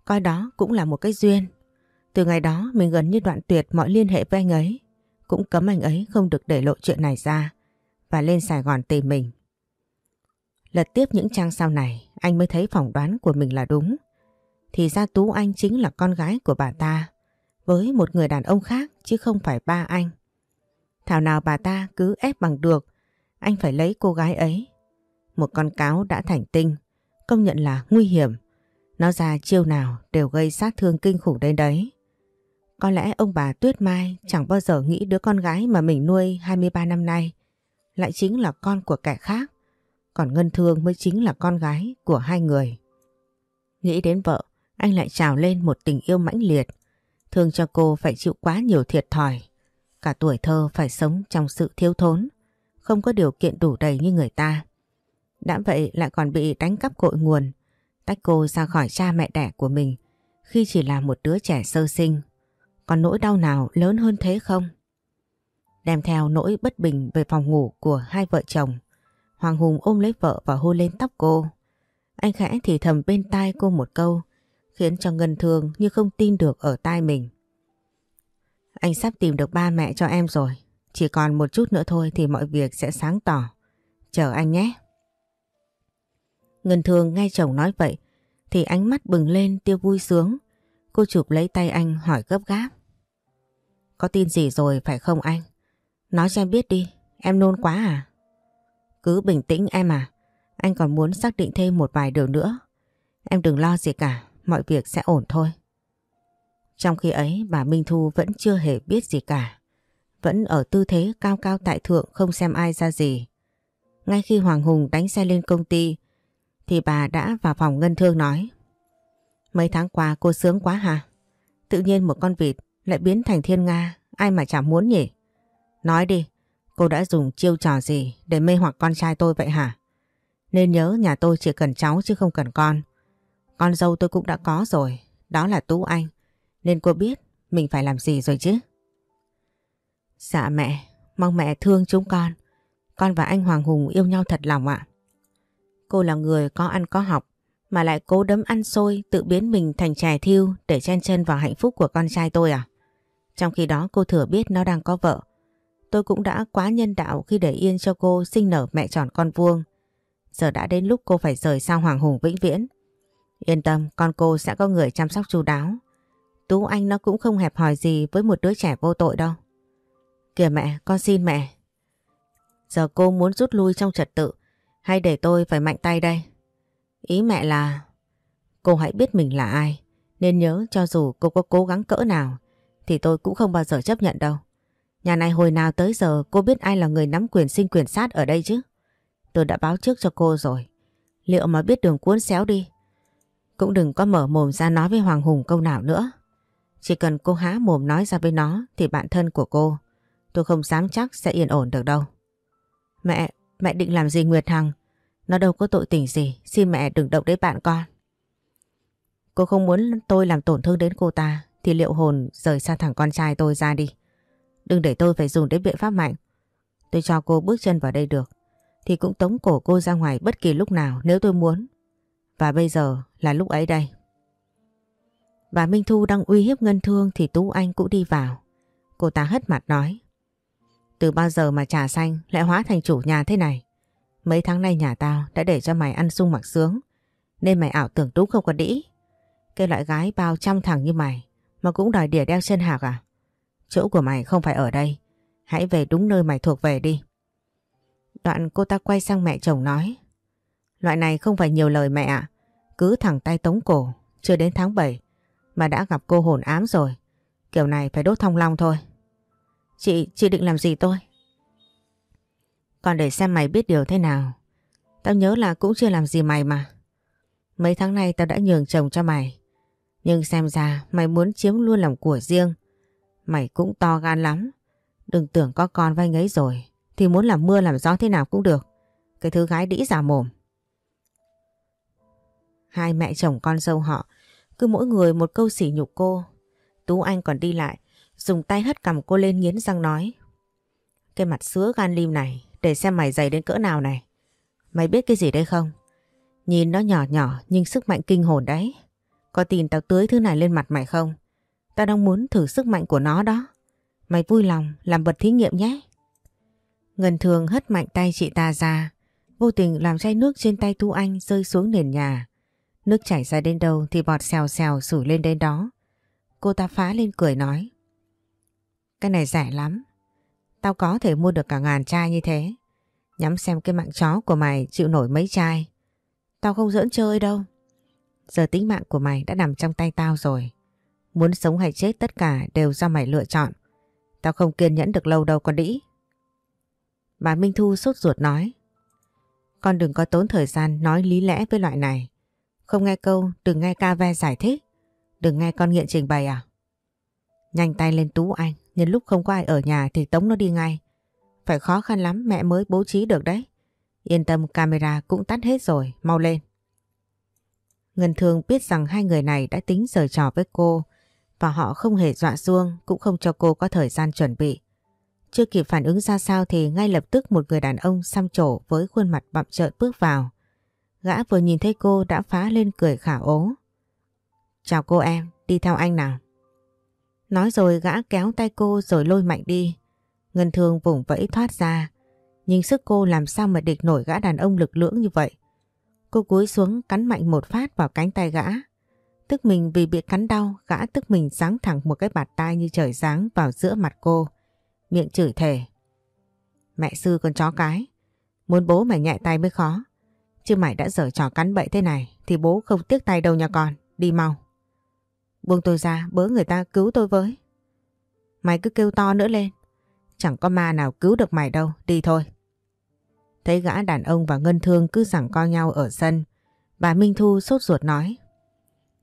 Coi đó cũng là một cái duyên. Từ ngày đó mình gần như đoạn tuyệt mọi liên hệ với anh ấy. Cũng cấm anh ấy không được để lộ chuyện này ra và lên Sài Gòn tìm mình. Lật tiếp những trang sau này anh mới thấy phỏng đoán của mình là đúng. Thì ra Tú Anh chính là con gái của bà ta với một người đàn ông khác chứ không phải ba anh. Thảo nào bà ta cứ ép bằng được anh phải lấy cô gái ấy. Một con cáo đã thành tinh công nhận là nguy hiểm. Nó ra chiêu nào đều gây sát thương kinh khủng đến đấy. Có lẽ ông bà Tuyết Mai chẳng bao giờ nghĩ đứa con gái mà mình nuôi 23 năm nay lại chính là con của kẻ khác. Còn Ngân Thương mới chính là con gái của hai người. Nghĩ đến vợ, anh lại trào lên một tình yêu mãnh liệt. Thương cho cô phải chịu quá nhiều thiệt thòi. Cả tuổi thơ phải sống trong sự thiếu thốn, không có điều kiện đủ đầy như người ta. Đã vậy lại còn bị đánh cắp cội nguồn, tách cô ra khỏi cha mẹ đẻ của mình khi chỉ là một đứa trẻ sơ sinh. Còn nỗi đau nào lớn hơn thế không? Đem theo nỗi bất bình về phòng ngủ của hai vợ chồng, Hoàng Hùng ôm lấy vợ và hôn lên tóc cô. Anh khẽ thì thầm bên tai cô một câu, khiến cho Ngân Thương như không tin được ở tai mình. Anh sắp tìm được ba mẹ cho em rồi, chỉ còn một chút nữa thôi thì mọi việc sẽ sáng tỏ. Chờ anh nhé. Ngân Thương nghe chồng nói vậy thì ánh mắt bừng lên tiêu vui sướng. Cô chụp lấy tay anh hỏi gấp gáp. Có tin gì rồi phải không anh? Nói cho em biết đi, em nôn quá à? Cứ bình tĩnh em à, anh còn muốn xác định thêm một vài điều nữa. Em đừng lo gì cả, mọi việc sẽ ổn thôi. Trong khi ấy bà Minh Thu vẫn chưa hề biết gì cả. Vẫn ở tư thế cao cao tại thượng không xem ai ra gì. Ngay khi Hoàng Hùng đánh xe lên công ty thì bà đã vào phòng ngân thương nói Mấy tháng qua cô sướng quá hả? Tự nhiên một con vịt lại biến thành thiên nga, ai mà chẳng muốn nhỉ? Nói đi, cô đã dùng chiêu trò gì để mê hoặc con trai tôi vậy hả? Nên nhớ nhà tôi chỉ cần cháu chứ không cần con. Con dâu tôi cũng đã có rồi, đó là Tú Anh. Nên cô biết mình phải làm gì rồi chứ? Dạ mẹ, mong mẹ thương chúng con. Con và anh Hoàng Hùng yêu nhau thật lòng ạ. Cô là người có ăn có học mà lại cố đấm ăn xôi tự biến mình thành trẻ thiêu để chen chân vào hạnh phúc của con trai tôi à? Trong khi đó cô thừa biết nó đang có vợ. Tôi cũng đã quá nhân đạo khi để yên cho cô sinh nở mẹ tròn con vuông. Giờ đã đến lúc cô phải rời xa Hoàng Hùng vĩnh viễn. Yên tâm, con cô sẽ có người chăm sóc chu đáo. Tú Anh nó cũng không hẹp hòi gì với một đứa trẻ vô tội đâu. Kìa mẹ, con xin mẹ. Giờ cô muốn rút lui trong trật tự hay để tôi phải mạnh tay đây? Ý mẹ là cô hãy biết mình là ai nên nhớ cho dù cô có cố gắng cỡ nào thì tôi cũng không bao giờ chấp nhận đâu. Nhà này hồi nào tới giờ cô biết ai là người nắm quyền sinh quyền sát ở đây chứ? Tôi đã báo trước cho cô rồi. Liệu mà biết đường cuốn xéo đi. Cũng đừng có mở mồm ra nói với Hoàng Hùng câu nào nữa. Chỉ cần cô há mồm nói ra với nó thì bạn thân của cô, tôi không dám chắc sẽ yên ổn được đâu. Mẹ, mẹ định làm gì Nguyệt Hằng? Nó đâu có tội tình gì, xin mẹ đừng động đến bạn con. Cô không muốn tôi làm tổn thương đến cô ta thì liệu hồn rời xa thằng con trai tôi ra đi. Đừng để tôi phải dùng đến biện pháp mạnh. Tôi cho cô bước chân vào đây được thì cũng tống cổ cô ra ngoài bất kỳ lúc nào nếu tôi muốn. Và bây giờ là lúc ấy đây. và Minh Thu đang uy hiếp Ngân Thương thì Tú Anh cũng đi vào. Cô ta hất mặt nói. Từ bao giờ mà trà xanh lại hóa thành chủ nhà thế này? Mấy tháng nay nhà tao đã để cho mày ăn sung mặc sướng. Nên mày ảo tưởng Tú không có đĩ. Cái loại gái bao trăm thằng như mày mà cũng đòi đỉa đeo chân hạc à? Chỗ của mày không phải ở đây. Hãy về đúng nơi mày thuộc về đi. Đoạn cô ta quay sang mẹ chồng nói. Loại này không phải nhiều lời mẹ ạ. Cứ thẳng tay tống cổ. Chưa đến tháng 7 mà đã gặp cô hồn ám rồi. Kiểu này phải đốt thong long thôi. Chị, chị định làm gì tôi? Còn để xem mày biết điều thế nào. Tao nhớ là cũng chưa làm gì mày mà. Mấy tháng nay tao đã nhường chồng cho mày. Nhưng xem ra mày muốn chiếm luôn làm của riêng. Mày cũng to gan lắm. Đừng tưởng có con vay ngấy ấy rồi. Thì muốn làm mưa làm gió thế nào cũng được. Cái thứ gái đĩ giả mồm. Hai mẹ chồng con dâu họ cứ mỗi người một câu sỉ nhục cô. Tú Anh còn đi lại, dùng tay hất cầm cô lên nghiến răng nói. Cái mặt sứa gan lim này, để xem mày dày đến cỡ nào này. Mày biết cái gì đây không? Nhìn nó nhỏ nhỏ nhưng sức mạnh kinh hồn đấy. Có tin tao tưới thứ này lên mặt mày không? Tao đang muốn thử sức mạnh của nó đó. Mày vui lòng làm vật thí nghiệm nhé. Ngân thường hất mạnh tay chị ta ra, vô tình làm chai nước trên tay Tú Anh rơi xuống nền nhà. Nước chảy ra đến đâu thì bọt xèo xèo sủi lên đến đó. Cô ta phá lên cười nói. Cái này rẻ lắm. Tao có thể mua được cả ngàn chai như thế. Nhắm xem cái mạng chó của mày chịu nổi mấy chai. Tao không giỡn chơi đâu. Giờ tính mạng của mày đã nằm trong tay tao rồi. Muốn sống hay chết tất cả đều do mày lựa chọn. Tao không kiên nhẫn được lâu đâu con đĩ. Bà Minh Thu sốt ruột nói. Con đừng có tốn thời gian nói lý lẽ với loại này. Không nghe câu, đừng nghe ca ve giải thích. Đừng nghe con nghiện trình bày à? Nhanh tay lên Tú Anh. Nhân lúc không có ai ở nhà thì tống nó đi ngay. Phải khó khăn lắm, mẹ mới bố trí được đấy. Yên tâm, camera cũng tắt hết rồi. Mau lên. Ngân Thương biết rằng hai người này đã tính rời trò với cô và họ không hề dọa xuông, cũng không cho cô có thời gian chuẩn bị. Chưa kịp phản ứng ra sao thì ngay lập tức một người đàn ông xăm trổ với khuôn mặt bặm trợn bước vào. Gã vừa nhìn thấy cô đã phá lên cười khả ố. Chào cô em, đi theo anh nào. Nói rồi gã kéo tay cô rồi lôi mạnh đi. Ngân thương vùng vẫy thoát ra. Nhưng sức cô làm sao mà địch nổi gã đàn ông lực lưỡng như vậy. Cô cúi xuống cắn mạnh một phát vào cánh tay gã. Tức mình vì bị cắn đau, gã tức mình giáng thẳng một cái bạt tai như trời giáng vào giữa mặt cô. Miệng chửi thề. Mẹ sư con chó cái. Muốn bố mày nhẹ tay mới khó. Chứ mày đã dở trò cắn bậy thế này, thì bố không tiếc tay đâu nha con. Đi mau. Buông tôi ra, bớ người ta cứu tôi với. Mày cứ kêu to nữa lên. Chẳng có ma nào cứu được mày đâu. Đi thôi. Thấy gã đàn ông và Ngân Thương cứ giằng co nhau ở sân. Bà Minh Thu sốt ruột nói.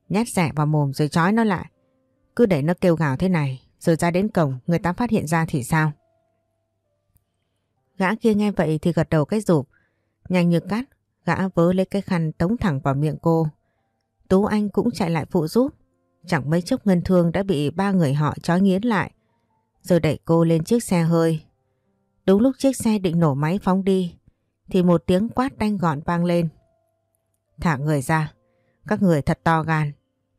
Nhét rẻ vào mồm rồi trói nó lại. Cứ để nó kêu gào thế này. Rồi ra đến cổng, người ta phát hiện ra thì sao? Gã kia nghe vậy thì gật đầu cái rụp. Nhanh như cắt Gã vớ lấy cái khăn tống thẳng vào miệng cô. Tú Anh cũng chạy lại phụ giúp. Chẳng mấy chốc ngân thương đã bị ba người họ trói nghiến lại. Rồi đẩy cô lên chiếc xe hơi. Đúng lúc chiếc xe định nổ máy phóng đi thì một tiếng quát đanh gọn vang lên. Thả người ra. Các người thật to gan.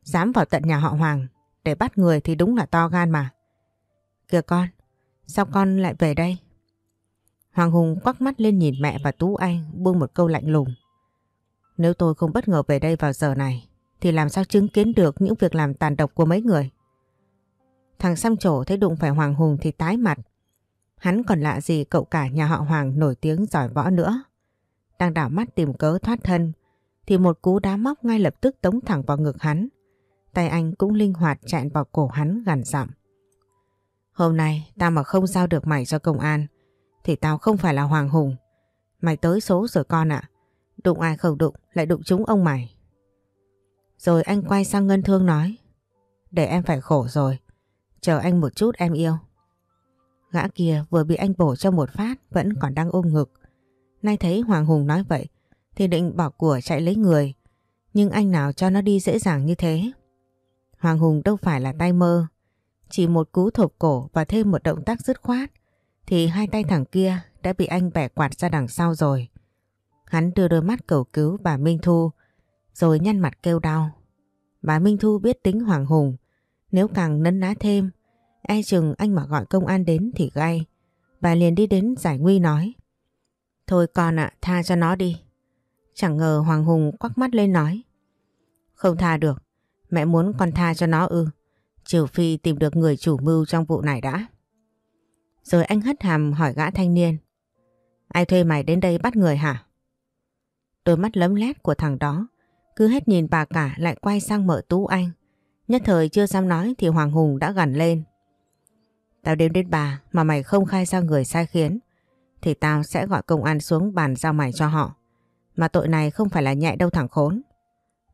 Dám vào tận nhà họ Hoàng để bắt người thì đúng là to gan mà. Kìa con, sao con lại về đây? Hoàng Hùng quắc mắt lên nhìn mẹ và Tú Anh buông một câu lạnh lùng. Nếu tôi không bất ngờ về đây vào giờ này, thì làm sao chứng kiến được những việc làm tàn độc của mấy người. Thằng xăm trổ thấy đụng phải Hoàng Hùng thì tái mặt. Hắn còn lạ gì cậu cả nhà họ Hoàng nổi tiếng giỏi võ nữa. Đang đảo mắt tìm cớ thoát thân, thì một cú đá móc ngay lập tức tống thẳng vào ngực hắn. Tay anh cũng linh hoạt chạm vào cổ hắn gần dặm. Hôm nay tao mà không giao được mày cho công an, thì tao không phải là Hoàng Hùng. Mày tới số rồi con ạ. Đụng ai không đụng, lại đụng chúng ông mày. Rồi anh quay sang Ngân Thương nói, Để em phải khổ rồi. Chờ anh một chút em yêu. Gã kia vừa bị anh bổ cho một phát, vẫn còn đang ôm ngực. Nay thấy Hoàng Hùng nói vậy, thì định bỏ của chạy lấy người. Nhưng anh nào cho nó đi dễ dàng như thế. Hoàng Hùng đâu phải là tay mơ. Chỉ một cú thộp cổ và thêm một động tác dứt khoát, thì hai tay thằng kia đã bị anh bẻ quạt ra đằng sau rồi. Hắn đưa đôi mắt cầu cứu bà Minh Thu rồi nhăn mặt kêu đau. Bà Minh Thu biết tính Hoàng Hùng nếu càng nấn ná thêm e chừng anh mà gọi công an đến thì gay. Bà liền đi đến giải nguy nói Thôi con ạ, tha cho nó đi. Chẳng ngờ Hoàng Hùng quắc mắt lên nói Không tha được, mẹ muốn con tha cho nó ư. Trừ phi tìm được người chủ mưu trong vụ này đã. Rồi anh hất hàm hỏi gã thanh niên. Ai thuê mày đến đây bắt người hả? Đôi mắt lấm lét của thằng đó cứ hết nhìn bà cả lại quay sang mở tú anh. Nhất thời chưa dám nói thì Hoàng Hùng đã gần lên. Tao đến đến bà mà mày không khai ra người sai khiến thì tao sẽ gọi công an xuống bàn giao mày cho họ. Mà tội này không phải là nhẹ đâu thằng khốn.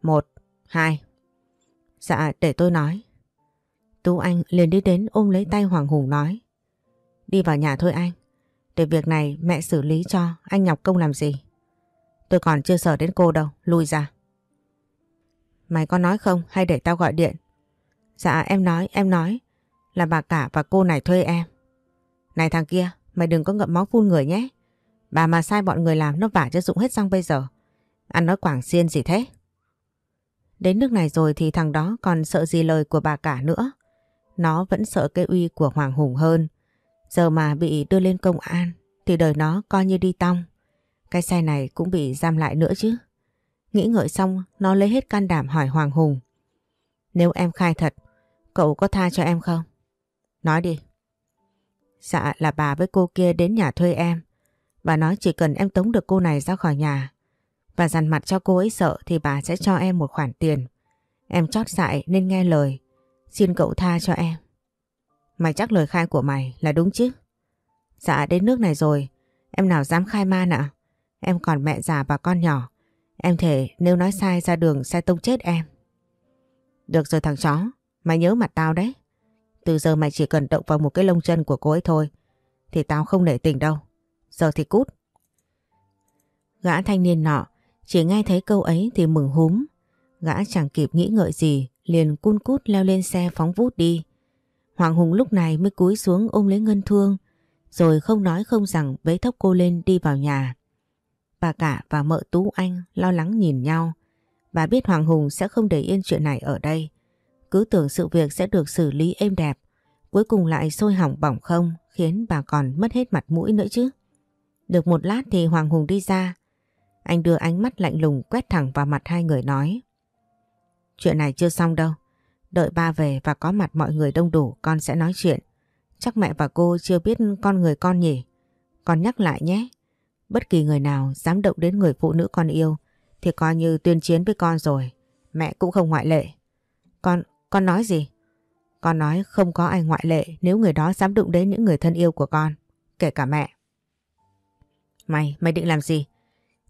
Một, hai. Dạ để tôi nói. Tú Anh liền đi đến ôm lấy tay Hoàng Hùng nói. Đi vào nhà thôi anh. Để việc này mẹ xử lý cho anh nhọc công làm gì. Tôi còn chưa sợ đến cô đâu, lui ra. Mày có nói không hay để tao gọi điện? Dạ em nói, em nói. Là bà cả và cô này thuê em. Này thằng kia, mày đừng có ngậm máu phun người nhé. Bà mà sai bọn người làm nó vả cho dụng hết răng bây giờ. Ăn nói quảng xiên gì thế? Đến nước này rồi thì thằng đó còn sợ gì lời của bà cả nữa. Nó vẫn sợ cái uy của Hoàng Hùng hơn. Giờ mà bị đưa lên công an thì đời nó coi như đi tong. Cái xe này cũng bị giam lại nữa chứ. Nghĩ ngợi xong nó lấy hết can đảm hỏi Hoàng Hùng. Nếu em khai thật, cậu có tha cho em không? Nói đi. Dạ là bà với cô kia đến nhà thuê em. Bà nói chỉ cần em tống được cô này ra khỏi nhà và dằn mặt cho cô ấy sợ thì bà sẽ cho em một khoản tiền. Em chót dại nên nghe lời. Xin cậu tha cho em. Mày chắc lời khai của mày là đúng chứ? Dạ đến nước này rồi. Em nào dám khai man ạ? Em còn mẹ già và con nhỏ. Em thể nếu nói sai ra đường sẽ tông chết em. Được rồi thằng chó. Mày nhớ mặt tao đấy. Từ giờ mày chỉ cần động vào một cái lông chân của cô ấy thôi. Thì tao không nể tình đâu. Giờ thì cút. Gã thanh niên nọ chỉ nghe thấy câu ấy thì mừng húm. Gã chẳng kịp nghĩ ngợi gì, liền cun cút leo lên xe phóng vút đi. Hoàng Hùng lúc này mới cúi xuống ôm lấy Ngân Thương, rồi không nói không rằng bế thốc cô lên đi vào nhà. Bà cả và mợ Tú Anh lo lắng nhìn nhau. Bà biết Hoàng Hùng sẽ không để yên chuyện này ở đây. Cứ tưởng sự việc sẽ được xử lý êm đẹp. Cuối cùng lại sôi hỏng bỏng không, khiến bà còn mất hết mặt mũi nữa chứ. Được một lát thì Hoàng Hùng đi ra. Anh đưa ánh mắt lạnh lùng quét thẳng vào mặt hai người nói. Chuyện này chưa xong đâu. Đợi ba về và có mặt mọi người đông đủ, con sẽ nói chuyện. Chắc mẹ và cô chưa biết con người con nhỉ. Con nhắc lại nhé. Bất kỳ người nào dám động đến người phụ nữ con yêu thì coi như tuyên chiến với con rồi. Mẹ cũng không ngoại lệ. Con, con nói gì? Con nói không có ai ngoại lệ nếu người đó dám đụng đến những người thân yêu của con. Kể cả mẹ. Mày, mày định làm gì?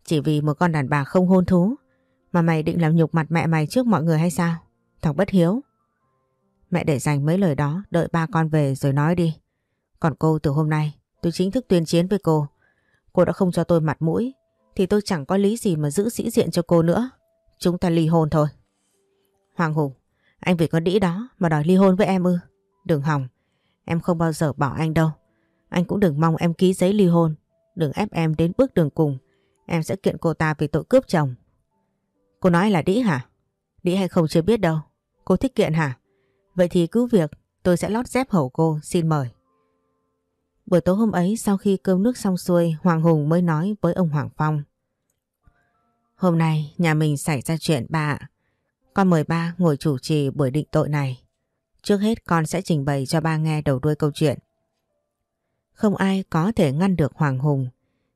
Chỉ vì một con đàn bà không hôn thú mà mày định làm nhục mặt mẹ mày trước mọi người hay sao? Thằng bất hiếu. Mẹ để dành mấy lời đó đợi ba con về rồi nói đi. Còn cô từ hôm nay tôi chính thức tuyên chiến với cô. Cô đã không cho tôi mặt mũi thì tôi chẳng có lý gì mà giữ sĩ diện cho cô nữa. Chúng ta ly hôn thôi. Hoàng Hùng, anh vì con đĩ đó mà đòi ly hôn với em ư? Đừng hỏng, em không bao giờ bỏ anh đâu. Anh cũng đừng mong em ký giấy ly hôn. Đừng ép em đến bước đường cùng. Em sẽ kiện cô ta vì tội cướp chồng. Cô nói là đĩ hả? Đĩ hay không chưa biết đâu. Cô thích kiện hả? Vậy thì cứ việc tôi sẽ lót dép hầu cô, xin mời. Buổi tối hôm ấy sau khi cơm nước xong xuôi Hoàng Hùng mới nói với ông Hoàng Phong. Hôm nay nhà mình xảy ra chuyện bà Con mời ba ngồi chủ trì buổi định tội này. Trước hết con sẽ trình bày cho ba nghe đầu đuôi câu chuyện. Không ai có thể ngăn được Hoàng Hùng.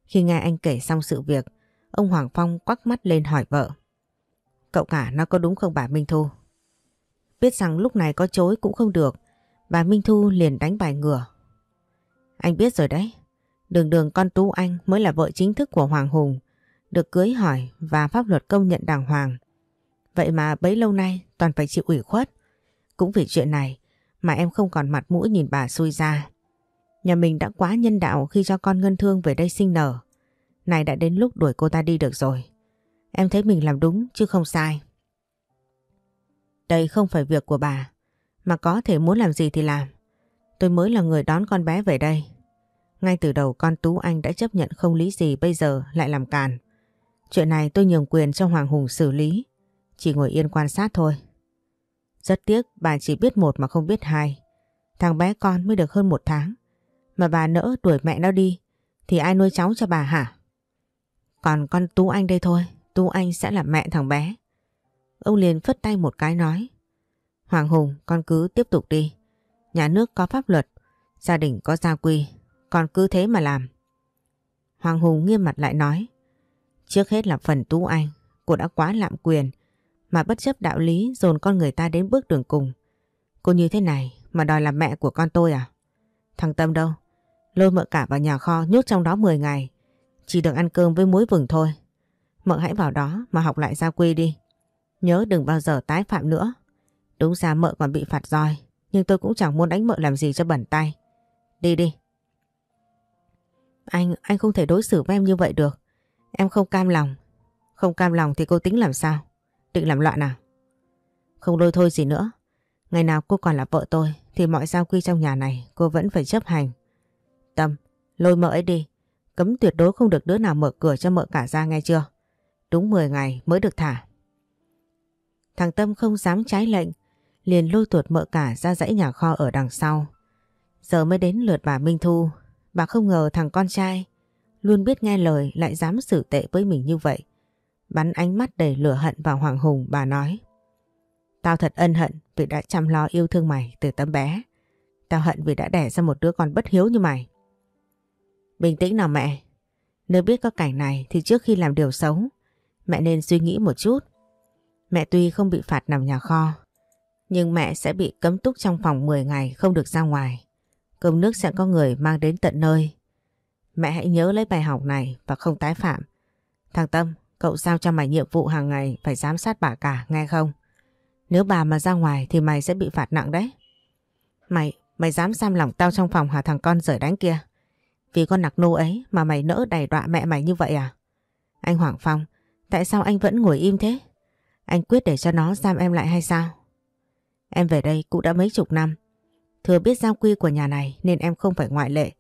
Khi nghe anh kể xong sự việc, ông Hoàng Phong quắc mắt lên hỏi vợ. Cậu cả nó có đúng không bà Minh Thu? Biết rằng lúc này có chối cũng không được, Bà Minh Thu liền đánh bài ngửa. Anh biết rồi đấy. Đường đường con Tú Anh mới là vợ chính thức của Hoàng Hùng. Được cưới hỏi và pháp luật công nhận đàng hoàng. Vậy mà bấy lâu nay toàn phải chịu ủy khuất. Cũng vì chuyện này mà em không còn mặt mũi nhìn bà xui ra. Nhà mình đã quá nhân đạo khi cho con Ngân Thương về đây sinh nở. Này đã đến lúc đuổi cô ta đi được rồi. Em thấy mình làm đúng chứ không sai. Đây không phải việc của bà, mà có thể muốn làm gì thì làm. Tôi mới là người đón con bé về đây. Ngay từ đầu con Tú Anh đã chấp nhận không lý gì bây giờ lại làm càn. Chuyện này tôi nhường quyền cho Hoàng Hùng xử lý. Chỉ ngồi yên quan sát thôi. Rất tiếc bà chỉ biết một mà không biết hai. Thằng bé con mới được hơn một tháng. Mà bà nỡ đuổi mẹ nó đi thì ai nuôi cháu cho bà hả? Còn con Tú Anh đây thôi, Tú Anh sẽ là mẹ thằng bé. Ông liền phất tay một cái nói. Hoàng Hùng, con cứ tiếp tục đi. Nhà nước có pháp luật, gia đình có gia quy, con cứ thế mà làm. Hoàng Hùng nghiêm mặt lại nói. Trước hết là phần Tú Anh, cô đã quá lạm quyền, mà bất chấp đạo lý dồn con người ta đến bước đường cùng. Cô như thế này mà đòi làm mẹ của con tôi à? Thằng Tâm đâu? Lôi mợ cả vào nhà kho nhốt trong đó 10 ngày. Chỉ được ăn cơm với muối vừng thôi. Mợ hãy vào đó mà học lại gia quy đi. Nhớ đừng bao giờ tái phạm nữa. Đúng ra mợ còn bị phạt roi. Nhưng tôi cũng chẳng muốn đánh mợ làm gì cho bẩn tay. Đi đi. Anh, anh không thể đối xử với em như vậy được. Em không cam lòng. Không cam lòng thì cô tính làm sao? Định làm loạn à? Không lôi thôi gì nữa. Ngày nào cô còn là vợ tôi thì mọi giao quy trong nhà này cô vẫn phải chấp hành. Tâm, lôi mợ ấy đi. Cấm tuyệt đối không được đứa nào mở cửa cho mợ cả ra nghe chưa? Đúng 10 ngày mới được thả. Thằng Tâm không dám trái lệnh, liền lôi tuột mợ cả ra dãy nhà kho ở đằng sau. Giờ mới đến lượt bà Minh Thu, bà không ngờ thằng con trai luôn biết nghe lời lại dám xử tệ với mình như vậy. Bắn ánh mắt đầy lửa hận vào Hoàng Hùng bà nói. Tao thật ân hận vì đã chăm lo yêu thương mày từ tấm bé. Tao hận vì đã đẻ ra một đứa con bất hiếu như mày. Bình tĩnh nào mẹ. Nếu biết có cảnh này thì trước khi làm điều xấu, mẹ nên suy nghĩ một chút. Mẹ tuy không bị phạt nằm nhà kho, nhưng mẹ sẽ bị cấm túc trong phòng 10 ngày không được ra ngoài. Cơm nước sẽ có người mang đến tận nơi. Mẹ hãy nhớ lấy bài học này và không tái phạm. Thằng Tâm, cậu giao cho mày nhiệm vụ hàng ngày phải giám sát bà cả, nghe không? Nếu bà mà ra ngoài thì mày sẽ bị phạt nặng đấy. Mày, mày dám giam lòng tao trong phòng hả thằng con rời đánh kia? Vì con nặc nô ấy mà mày nỡ đày đọa mẹ mày như vậy à? Anh Hoàng Phong, tại sao anh vẫn ngồi im thế? Anh quyết để cho nó giam em lại hay sao? Em về đây cũng đã mấy chục năm. Thừa biết giao quy của nhà này nên em không phải ngoại lệ.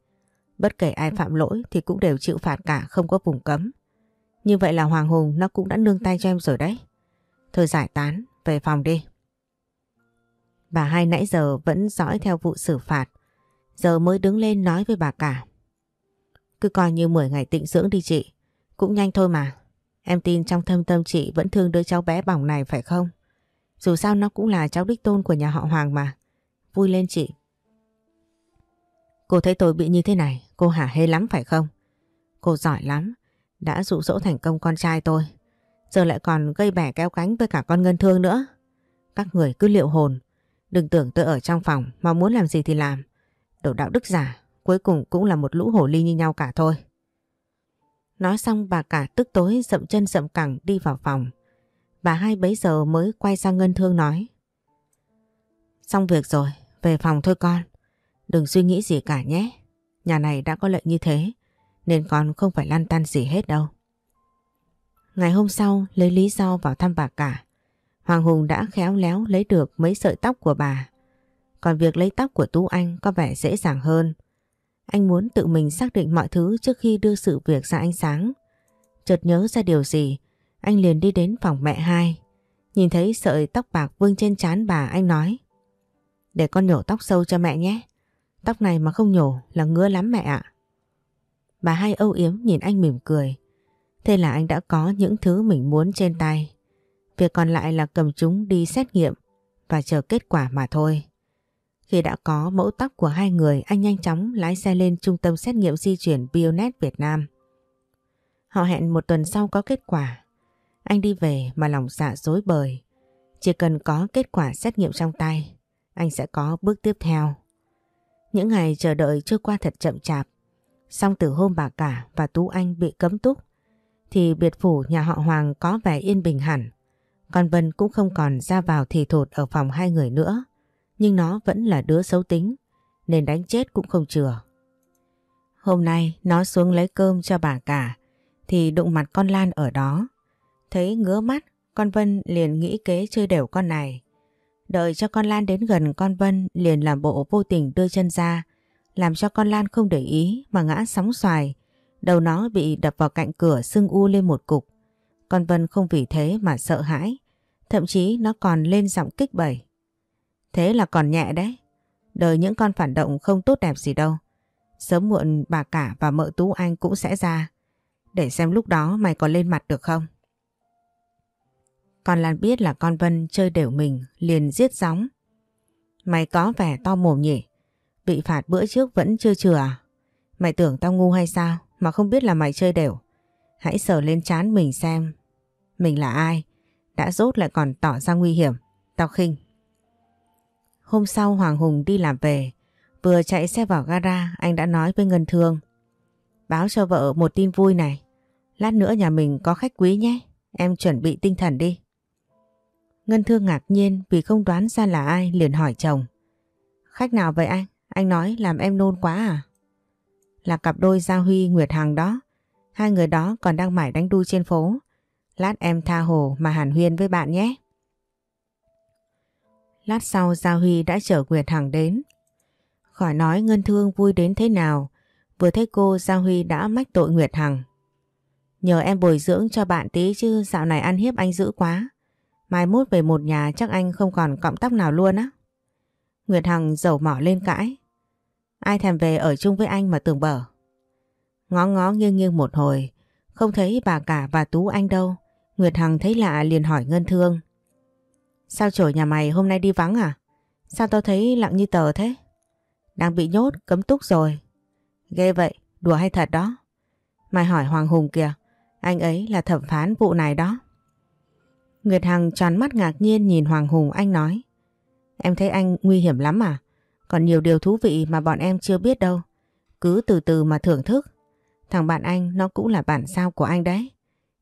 Bất kể ai phạm lỗi thì cũng đều chịu phạt cả không có vùng cấm. Như vậy là Hoàng Hùng nó cũng đã nương tay cho em rồi đấy. Thôi giải tán, về phòng đi. Bà hai nãy giờ vẫn dõi theo vụ xử phạt. Giờ mới đứng lên nói với bà cả. Cứ coi như 10 ngày tịnh dưỡng đi chị. Cũng nhanh thôi mà. Em tin trong thâm tâm chị vẫn thương đứa cháu bé bỏng này phải không? Dù sao nó cũng là cháu đích tôn của nhà họ Hoàng mà. Vui lên chị. Cô thấy tôi bị như thế này, cô hả hê lắm phải không? Cô giỏi lắm, đã dụ dỗ thành công con trai tôi. Giờ lại còn gây bẻ kéo cánh với cả con ngân thương nữa. Các người cứ liệu hồn, đừng tưởng tôi ở trong phòng mà muốn làm gì thì làm. Đồ đạo đức giả, cuối cùng cũng là một lũ hổ ly như nhau cả thôi. Nói xong bà cả tức tối dậm chân dậm cẳng đi vào phòng. Bà hai bấy giờ mới quay sang Ngân Thương nói. Xong việc rồi, về phòng thôi con. Đừng suy nghĩ gì cả nhé. Nhà này đã có lệnh như thế, nên con không phải lăn tăn gì hết đâu. Ngày hôm sau, lấy lý do vào thăm bà cả. Hoàng Hùng đã khéo léo lấy được mấy sợi tóc của bà. Còn việc lấy tóc của Tú Anh có vẻ dễ dàng hơn. Anh muốn tự mình xác định mọi thứ trước khi đưa sự việc ra ánh sáng. Chợt nhớ ra điều gì, anh liền đi đến phòng mẹ hai. Nhìn thấy sợi tóc bạc vương trên trán bà anh nói. Để con nhổ tóc sâu cho mẹ nhé. Tóc này mà không nhổ là ngứa lắm mẹ ạ. Bà hai âu yếm nhìn anh mỉm cười. Thế là anh đã có những thứ mình muốn trên tay. Việc còn lại là cầm chúng đi xét nghiệm và chờ kết quả mà thôi. Khi đã có mẫu tóc của hai người, anh nhanh chóng lái xe lên trung tâm xét nghiệm di chuyển Bionet Việt Nam. Họ hẹn một tuần sau có kết quả. Anh đi về mà lòng dạ dối bời. Chỉ cần có kết quả xét nghiệm trong tay, anh sẽ có bước tiếp theo. Những ngày chờ đợi trôi qua thật chậm chạp. Xong từ hôm bà cả và Tú Anh bị cấm túc, thì biệt phủ nhà họ Hoàng có vẻ yên bình hẳn. còn Vân cũng không còn ra vào thì thột ở phòng hai người nữa. Nhưng nó vẫn là đứa xấu tính, nên đánh chết cũng không chừa. Hôm nay nó xuống lấy cơm cho bà cả, thì đụng mặt con Lan ở đó. Thấy ngứa mắt, con Vân liền nghĩ kế chơi đều con này. Đợi cho con Lan đến gần con Vân, liền làm bộ vô tình đưa chân ra làm cho con Lan không để ý, mà ngã sóng xoài. Đầu nó bị đập vào cạnh cửa sưng u lên một cục. Con Vân không vì thế mà sợ hãi. Thậm chí nó còn lên giọng kích bẩy. Thế là còn nhẹ đấy. Đời những con phản động không tốt đẹp gì đâu. Sớm muộn bà cả và mợ Tú Anh cũng sẽ ra. Để xem lúc đó mày còn lên mặt được không? Con Lan biết là con Vân chơi đều mình, liền giết gióng. Mày có vẻ to mồm nhỉ? Bị phạt bữa trước vẫn chưa chừa à? Mày tưởng tao ngu hay sao mà không biết là mày chơi đều. Hãy sờ lên chán mình xem. Mình là ai? Đã rốt lại còn tỏ ra nguy hiểm. Tao khinh. Hôm sau Hoàng Hùng đi làm về. Vừa chạy xe vào gara, anh đã nói với Ngân Thương. Báo cho vợ một tin vui này. Lát nữa nhà mình có khách quý nhé. Em chuẩn bị tinh thần đi. Ngân Thương ngạc nhiên vì không đoán ra là ai, liền hỏi chồng. Khách nào vậy anh? Anh nói làm em nôn quá à? Là cặp đôi Gia Huy, Nguyệt Hằng đó. Hai người đó còn đang mải đánh đu trên phố. Lát em tha hồ mà hàn huyên với bạn nhé. Lát sau Gia Huy đã chở Nguyệt Hằng đến. Khỏi nói Ngân Thương vui đến thế nào. Vừa thấy cô Gia Huy đã mách tội Nguyệt Hằng. Nhờ em bồi dưỡng cho bạn tí chứ dạo này ăn hiếp anh dữ quá. Mai mốt về một nhà chắc anh không còn cọng tóc nào luôn á. Nguyệt Hằng dầu mỏ lên cãi. Ai thèm về ở chung với anh mà tưởng bở. Ngó ngó nghiêng nghiêng một hồi, không thấy bà cả và Tú Anh đâu. Nguyệt Hằng thấy lạ liền hỏi Ngân Thương. Sao chổi nhà mày hôm nay đi vắng à? Sao tao thấy lặng như tờ thế? Đang bị nhốt, cấm túc rồi. Ghê vậy, đùa hay thật đó? Mày hỏi Hoàng Hùng kìa, anh ấy là thẩm phán vụ này đó. Nguyệt Hằng tròn mắt ngạc nhiên nhìn Hoàng Hùng anh nói. Em thấy anh nguy hiểm lắm à? Còn nhiều điều thú vị mà bọn em chưa biết đâu. Cứ từ từ mà thưởng thức. Thằng bạn anh nó cũng là bạn sao của anh đấy.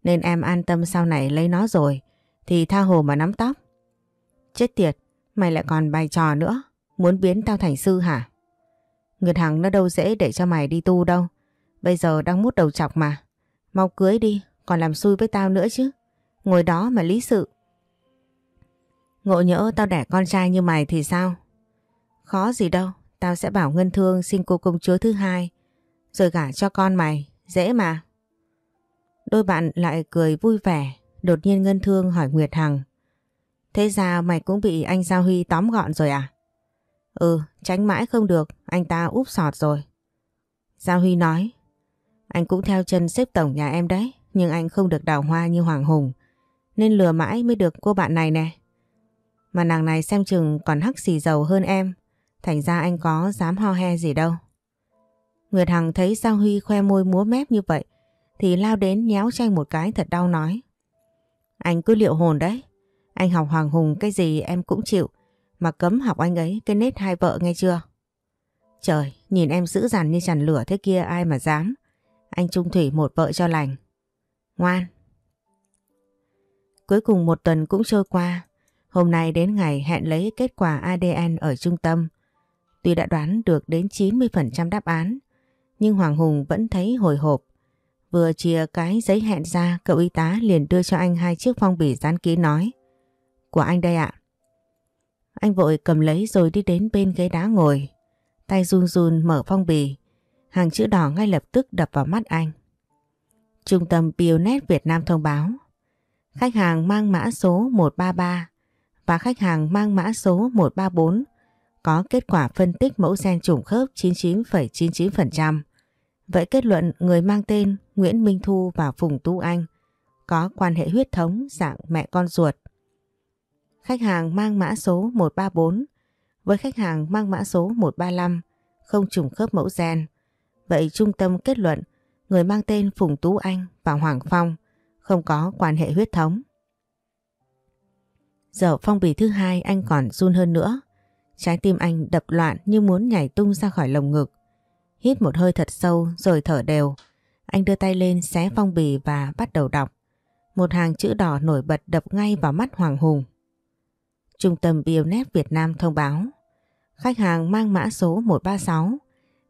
Nên em an tâm sau này lấy nó rồi. Thì tha hồ mà nắm tóc. Chết tiệt, mày lại còn bài trò nữa. Muốn biến tao thành sư hả? Nguyệt Hằng nó đâu dễ để cho mày đi tu đâu. Bây giờ đang mút đầu chọc mà. Mau cưới đi, còn làm xui với tao nữa chứ. Ngồi đó mà lý sự. Ngộ nhỡ tao đẻ con trai như mày thì sao? Khó gì đâu, tao sẽ bảo Ngân Thương xin cô công chúa thứ hai, rồi gả cho con mày, dễ mà. Đôi bạn lại cười vui vẻ, đột nhiên Ngân Thương hỏi Nguyệt Hằng. Thế ra mày cũng bị anh Giao Huy tóm gọn rồi à? Ừ, tránh mãi không được, anh ta úp sọt rồi. Giao Huy nói, anh cũng theo chân xếp tổng nhà em đấy, nhưng anh không được đào hoa như Hoàng Hùng, nên lừa mãi mới được cô bạn này nè. Mà nàng này xem chừng còn hắc xì dầu hơn em. Thành ra anh có dám ho he gì đâu. Nguyệt Hằng thấy Giao Huy khoe môi múa mép như vậy thì lao đến nhéo tranh một cái thật đau nói. Anh cứ liệu hồn đấy. Anh học Hoàng Hùng cái gì em cũng chịu mà cấm học anh ấy cái nết hai vợ nghe chưa? Trời, nhìn em dữ dằn như chằn lửa thế kia ai mà dám. Anh trung thủy một vợ cho lành. Ngoan. Cuối cùng một tuần cũng trôi qua. Hôm nay đến ngày hẹn lấy kết quả ADN ở trung tâm. Tuy đã đoán được đến 90% đáp án, nhưng Hoàng Hùng vẫn thấy hồi hộp. Vừa chia cái giấy hẹn ra, cậu y tá liền đưa cho anh hai chiếc phong bì dán ký nói. Của anh đây ạ. Anh vội cầm lấy rồi đi đến bên ghế đá ngồi. Tay run run mở phong bì. Hàng chữ đỏ ngay lập tức đập vào mắt anh. Trung tâm Bionet Việt Nam thông báo. Khách hàng mang mã số 133 và khách hàng mang mã số 134 có kết quả phân tích mẫu gen trùng khớp 99,99%. Vậy kết luận người mang tên Nguyễn Minh Thu và Phùng Tú Anh có quan hệ huyết thống dạng mẹ con ruột. Khách hàng mang mã số 134 với khách hàng mang mã số 135 không trùng khớp mẫu gen. Vậy trung tâm kết luận người mang tên Phùng Tú Anh và Hoàng Phong không có quan hệ huyết thống. Giờ phong bì thứ hai, anh còn run hơn nữa. Trái tim anh đập loạn như muốn nhảy tung ra khỏi lồng ngực. Hít một hơi thật sâu rồi thở đều. Anh đưa tay lên xé phong bì và bắt đầu đọc. Một hàng chữ đỏ nổi bật đập ngay vào mắt Hoàng Hùng. Trung tâm Bionet Việt Nam thông báo khách hàng mang mã số 136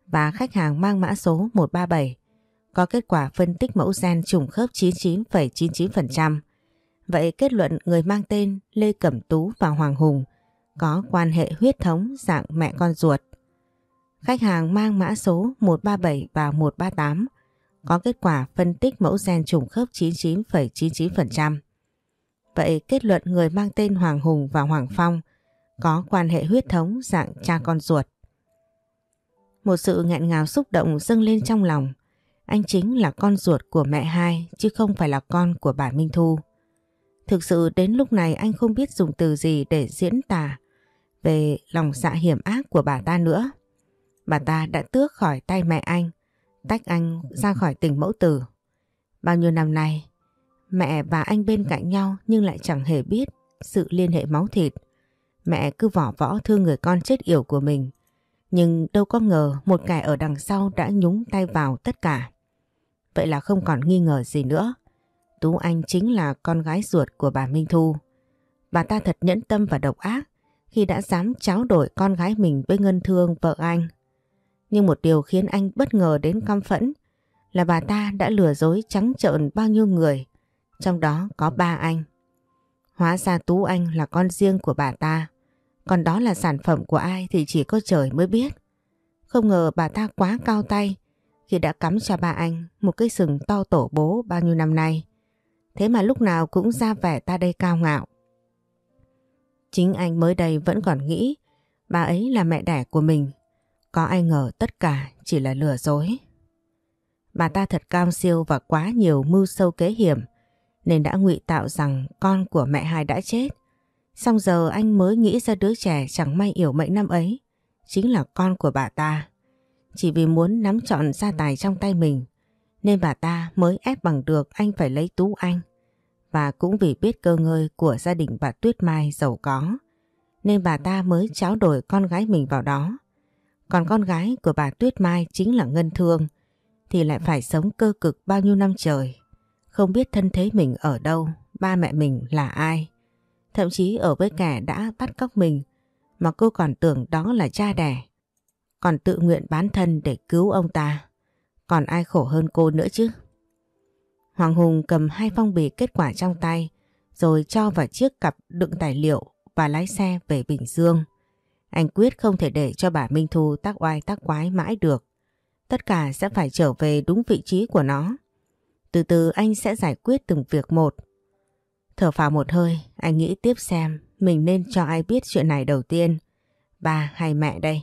và khách hàng mang mã số 137 có kết quả phân tích mẫu gen trùng khớp 99,99%. Vậy kết luận người mang tên Lê Cẩm Tú và Hoàng Hùng có quan hệ huyết thống dạng mẹ con ruột. Khách hàng mang mã số 137 và 138 có kết quả phân tích mẫu gen trùng khớp 99,99%. Vậy kết luận người mang tên Hoàng Hùng và Hoàng Phong có quan hệ huyết thống dạng cha con ruột. Một sự nghẹn ngào xúc động dâng lên trong lòng. Anh chính là con ruột của mẹ hai chứ không phải là con của bà Minh Thu. Thực sự đến lúc này anh không biết dùng từ gì để diễn tả về lòng dạ hiểm ác của bà ta nữa. Bà ta đã tước khỏi tay mẹ anh, tách anh ra khỏi tình mẫu tử. Bao nhiêu năm nay, mẹ và anh bên cạnh nhau nhưng lại chẳng hề biết sự liên hệ máu thịt. Mẹ cứ vỏ võ thương người con chết yểu của mình. Nhưng đâu có ngờ một kẻ ở đằng sau đã nhúng tay vào tất cả. Vậy là không còn nghi ngờ gì nữa. Tú Anh chính là con gái ruột của bà Minh Thu. Bà ta thật nhẫn tâm và độc ác khi đã dám tráo đổi con gái mình với Ngân Thương vợ anh. Nhưng một điều khiến anh bất ngờ đến căm phẫn là bà ta đã lừa dối trắng trợn bao nhiêu người, trong đó có ba anh. Hóa ra Tú Anh là con riêng của bà ta, còn đó là sản phẩm của ai thì chỉ có trời mới biết. Không ngờ bà ta quá cao tay khi đã cắm cho ba anh một cái sừng to tổ bố bao nhiêu năm nay. Thế mà lúc nào cũng ra vẻ ta đây cao ngạo. Chính anh mới đây vẫn còn nghĩ, bà ấy là mẹ đẻ của mình. Có ai ngờ tất cả chỉ là lừa dối. Bà ta thật cao siêu và quá nhiều mưu sâu kế hiểm, nên đã ngụy tạo rằng con của mẹ hai đã chết. Xong giờ anh mới nghĩ ra đứa trẻ chẳng may yểu mệnh năm ấy, chính là con của bà ta. Chỉ vì muốn nắm trọn gia tài trong tay mình nên bà ta mới ép bằng được anh phải lấy Tú Anh. Và cũng vì biết cơ ngơi của gia đình bà Tuyết Mai giàu có nên bà ta mới tráo đổi con gái mình vào đó. Còn con gái của bà Tuyết Mai chính là Ngân Thương thì lại phải sống cơ cực bao nhiêu năm trời. Không biết thân thế mình ở đâu, ba mẹ mình là ai. Thậm chí ở với kẻ đã bắt cóc mình mà cô còn tưởng đó là cha đẻ. Còn tự nguyện bán thân để cứu ông ta. Còn ai khổ hơn cô nữa chứ? Hoàng Hùng cầm hai phong bì kết quả trong tay rồi cho vào chiếc cặp đựng tài liệu và lái xe về Bình Dương. Anh quyết không thể để cho bà Minh Thu tác oai tác quái mãi được. Tất cả sẽ phải trở về đúng vị trí của nó. Từ từ anh sẽ giải quyết từng việc một. Thở phào một hơi, anh nghĩ tiếp xem mình nên cho ai biết chuyện này đầu tiên. Ba hay mẹ đây?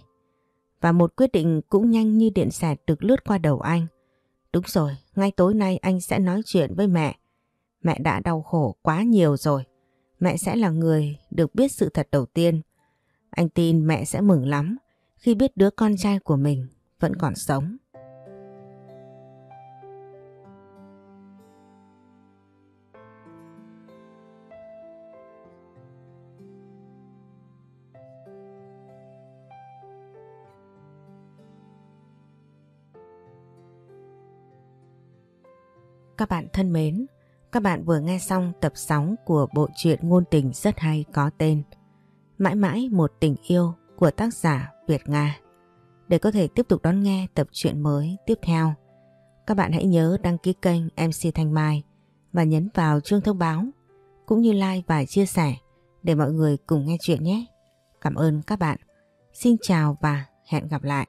Và một quyết định cũng nhanh như điện xẹt được lướt qua đầu anh. Đúng rồi, ngay tối nay anh sẽ nói chuyện với mẹ. Mẹ đã đau khổ quá nhiều rồi. Mẹ sẽ là người được biết sự thật đầu tiên. Anh tin mẹ sẽ mừng lắm khi biết đứa con trai của mình vẫn còn sống. Các bạn thân mến, các bạn vừa nghe xong tập 6 của bộ truyện ngôn tình rất hay có tên Mãi mãi một tình yêu của tác giả Việt Nga. Để có thể tiếp tục đón nghe tập truyện mới tiếp theo, các bạn hãy nhớ đăng ký kênh MC Thanh Mai và nhấn vào chuông thông báo cũng như like và chia sẻ để mọi người cùng nghe chuyện nhé. Cảm ơn các bạn. Xin chào và hẹn gặp lại.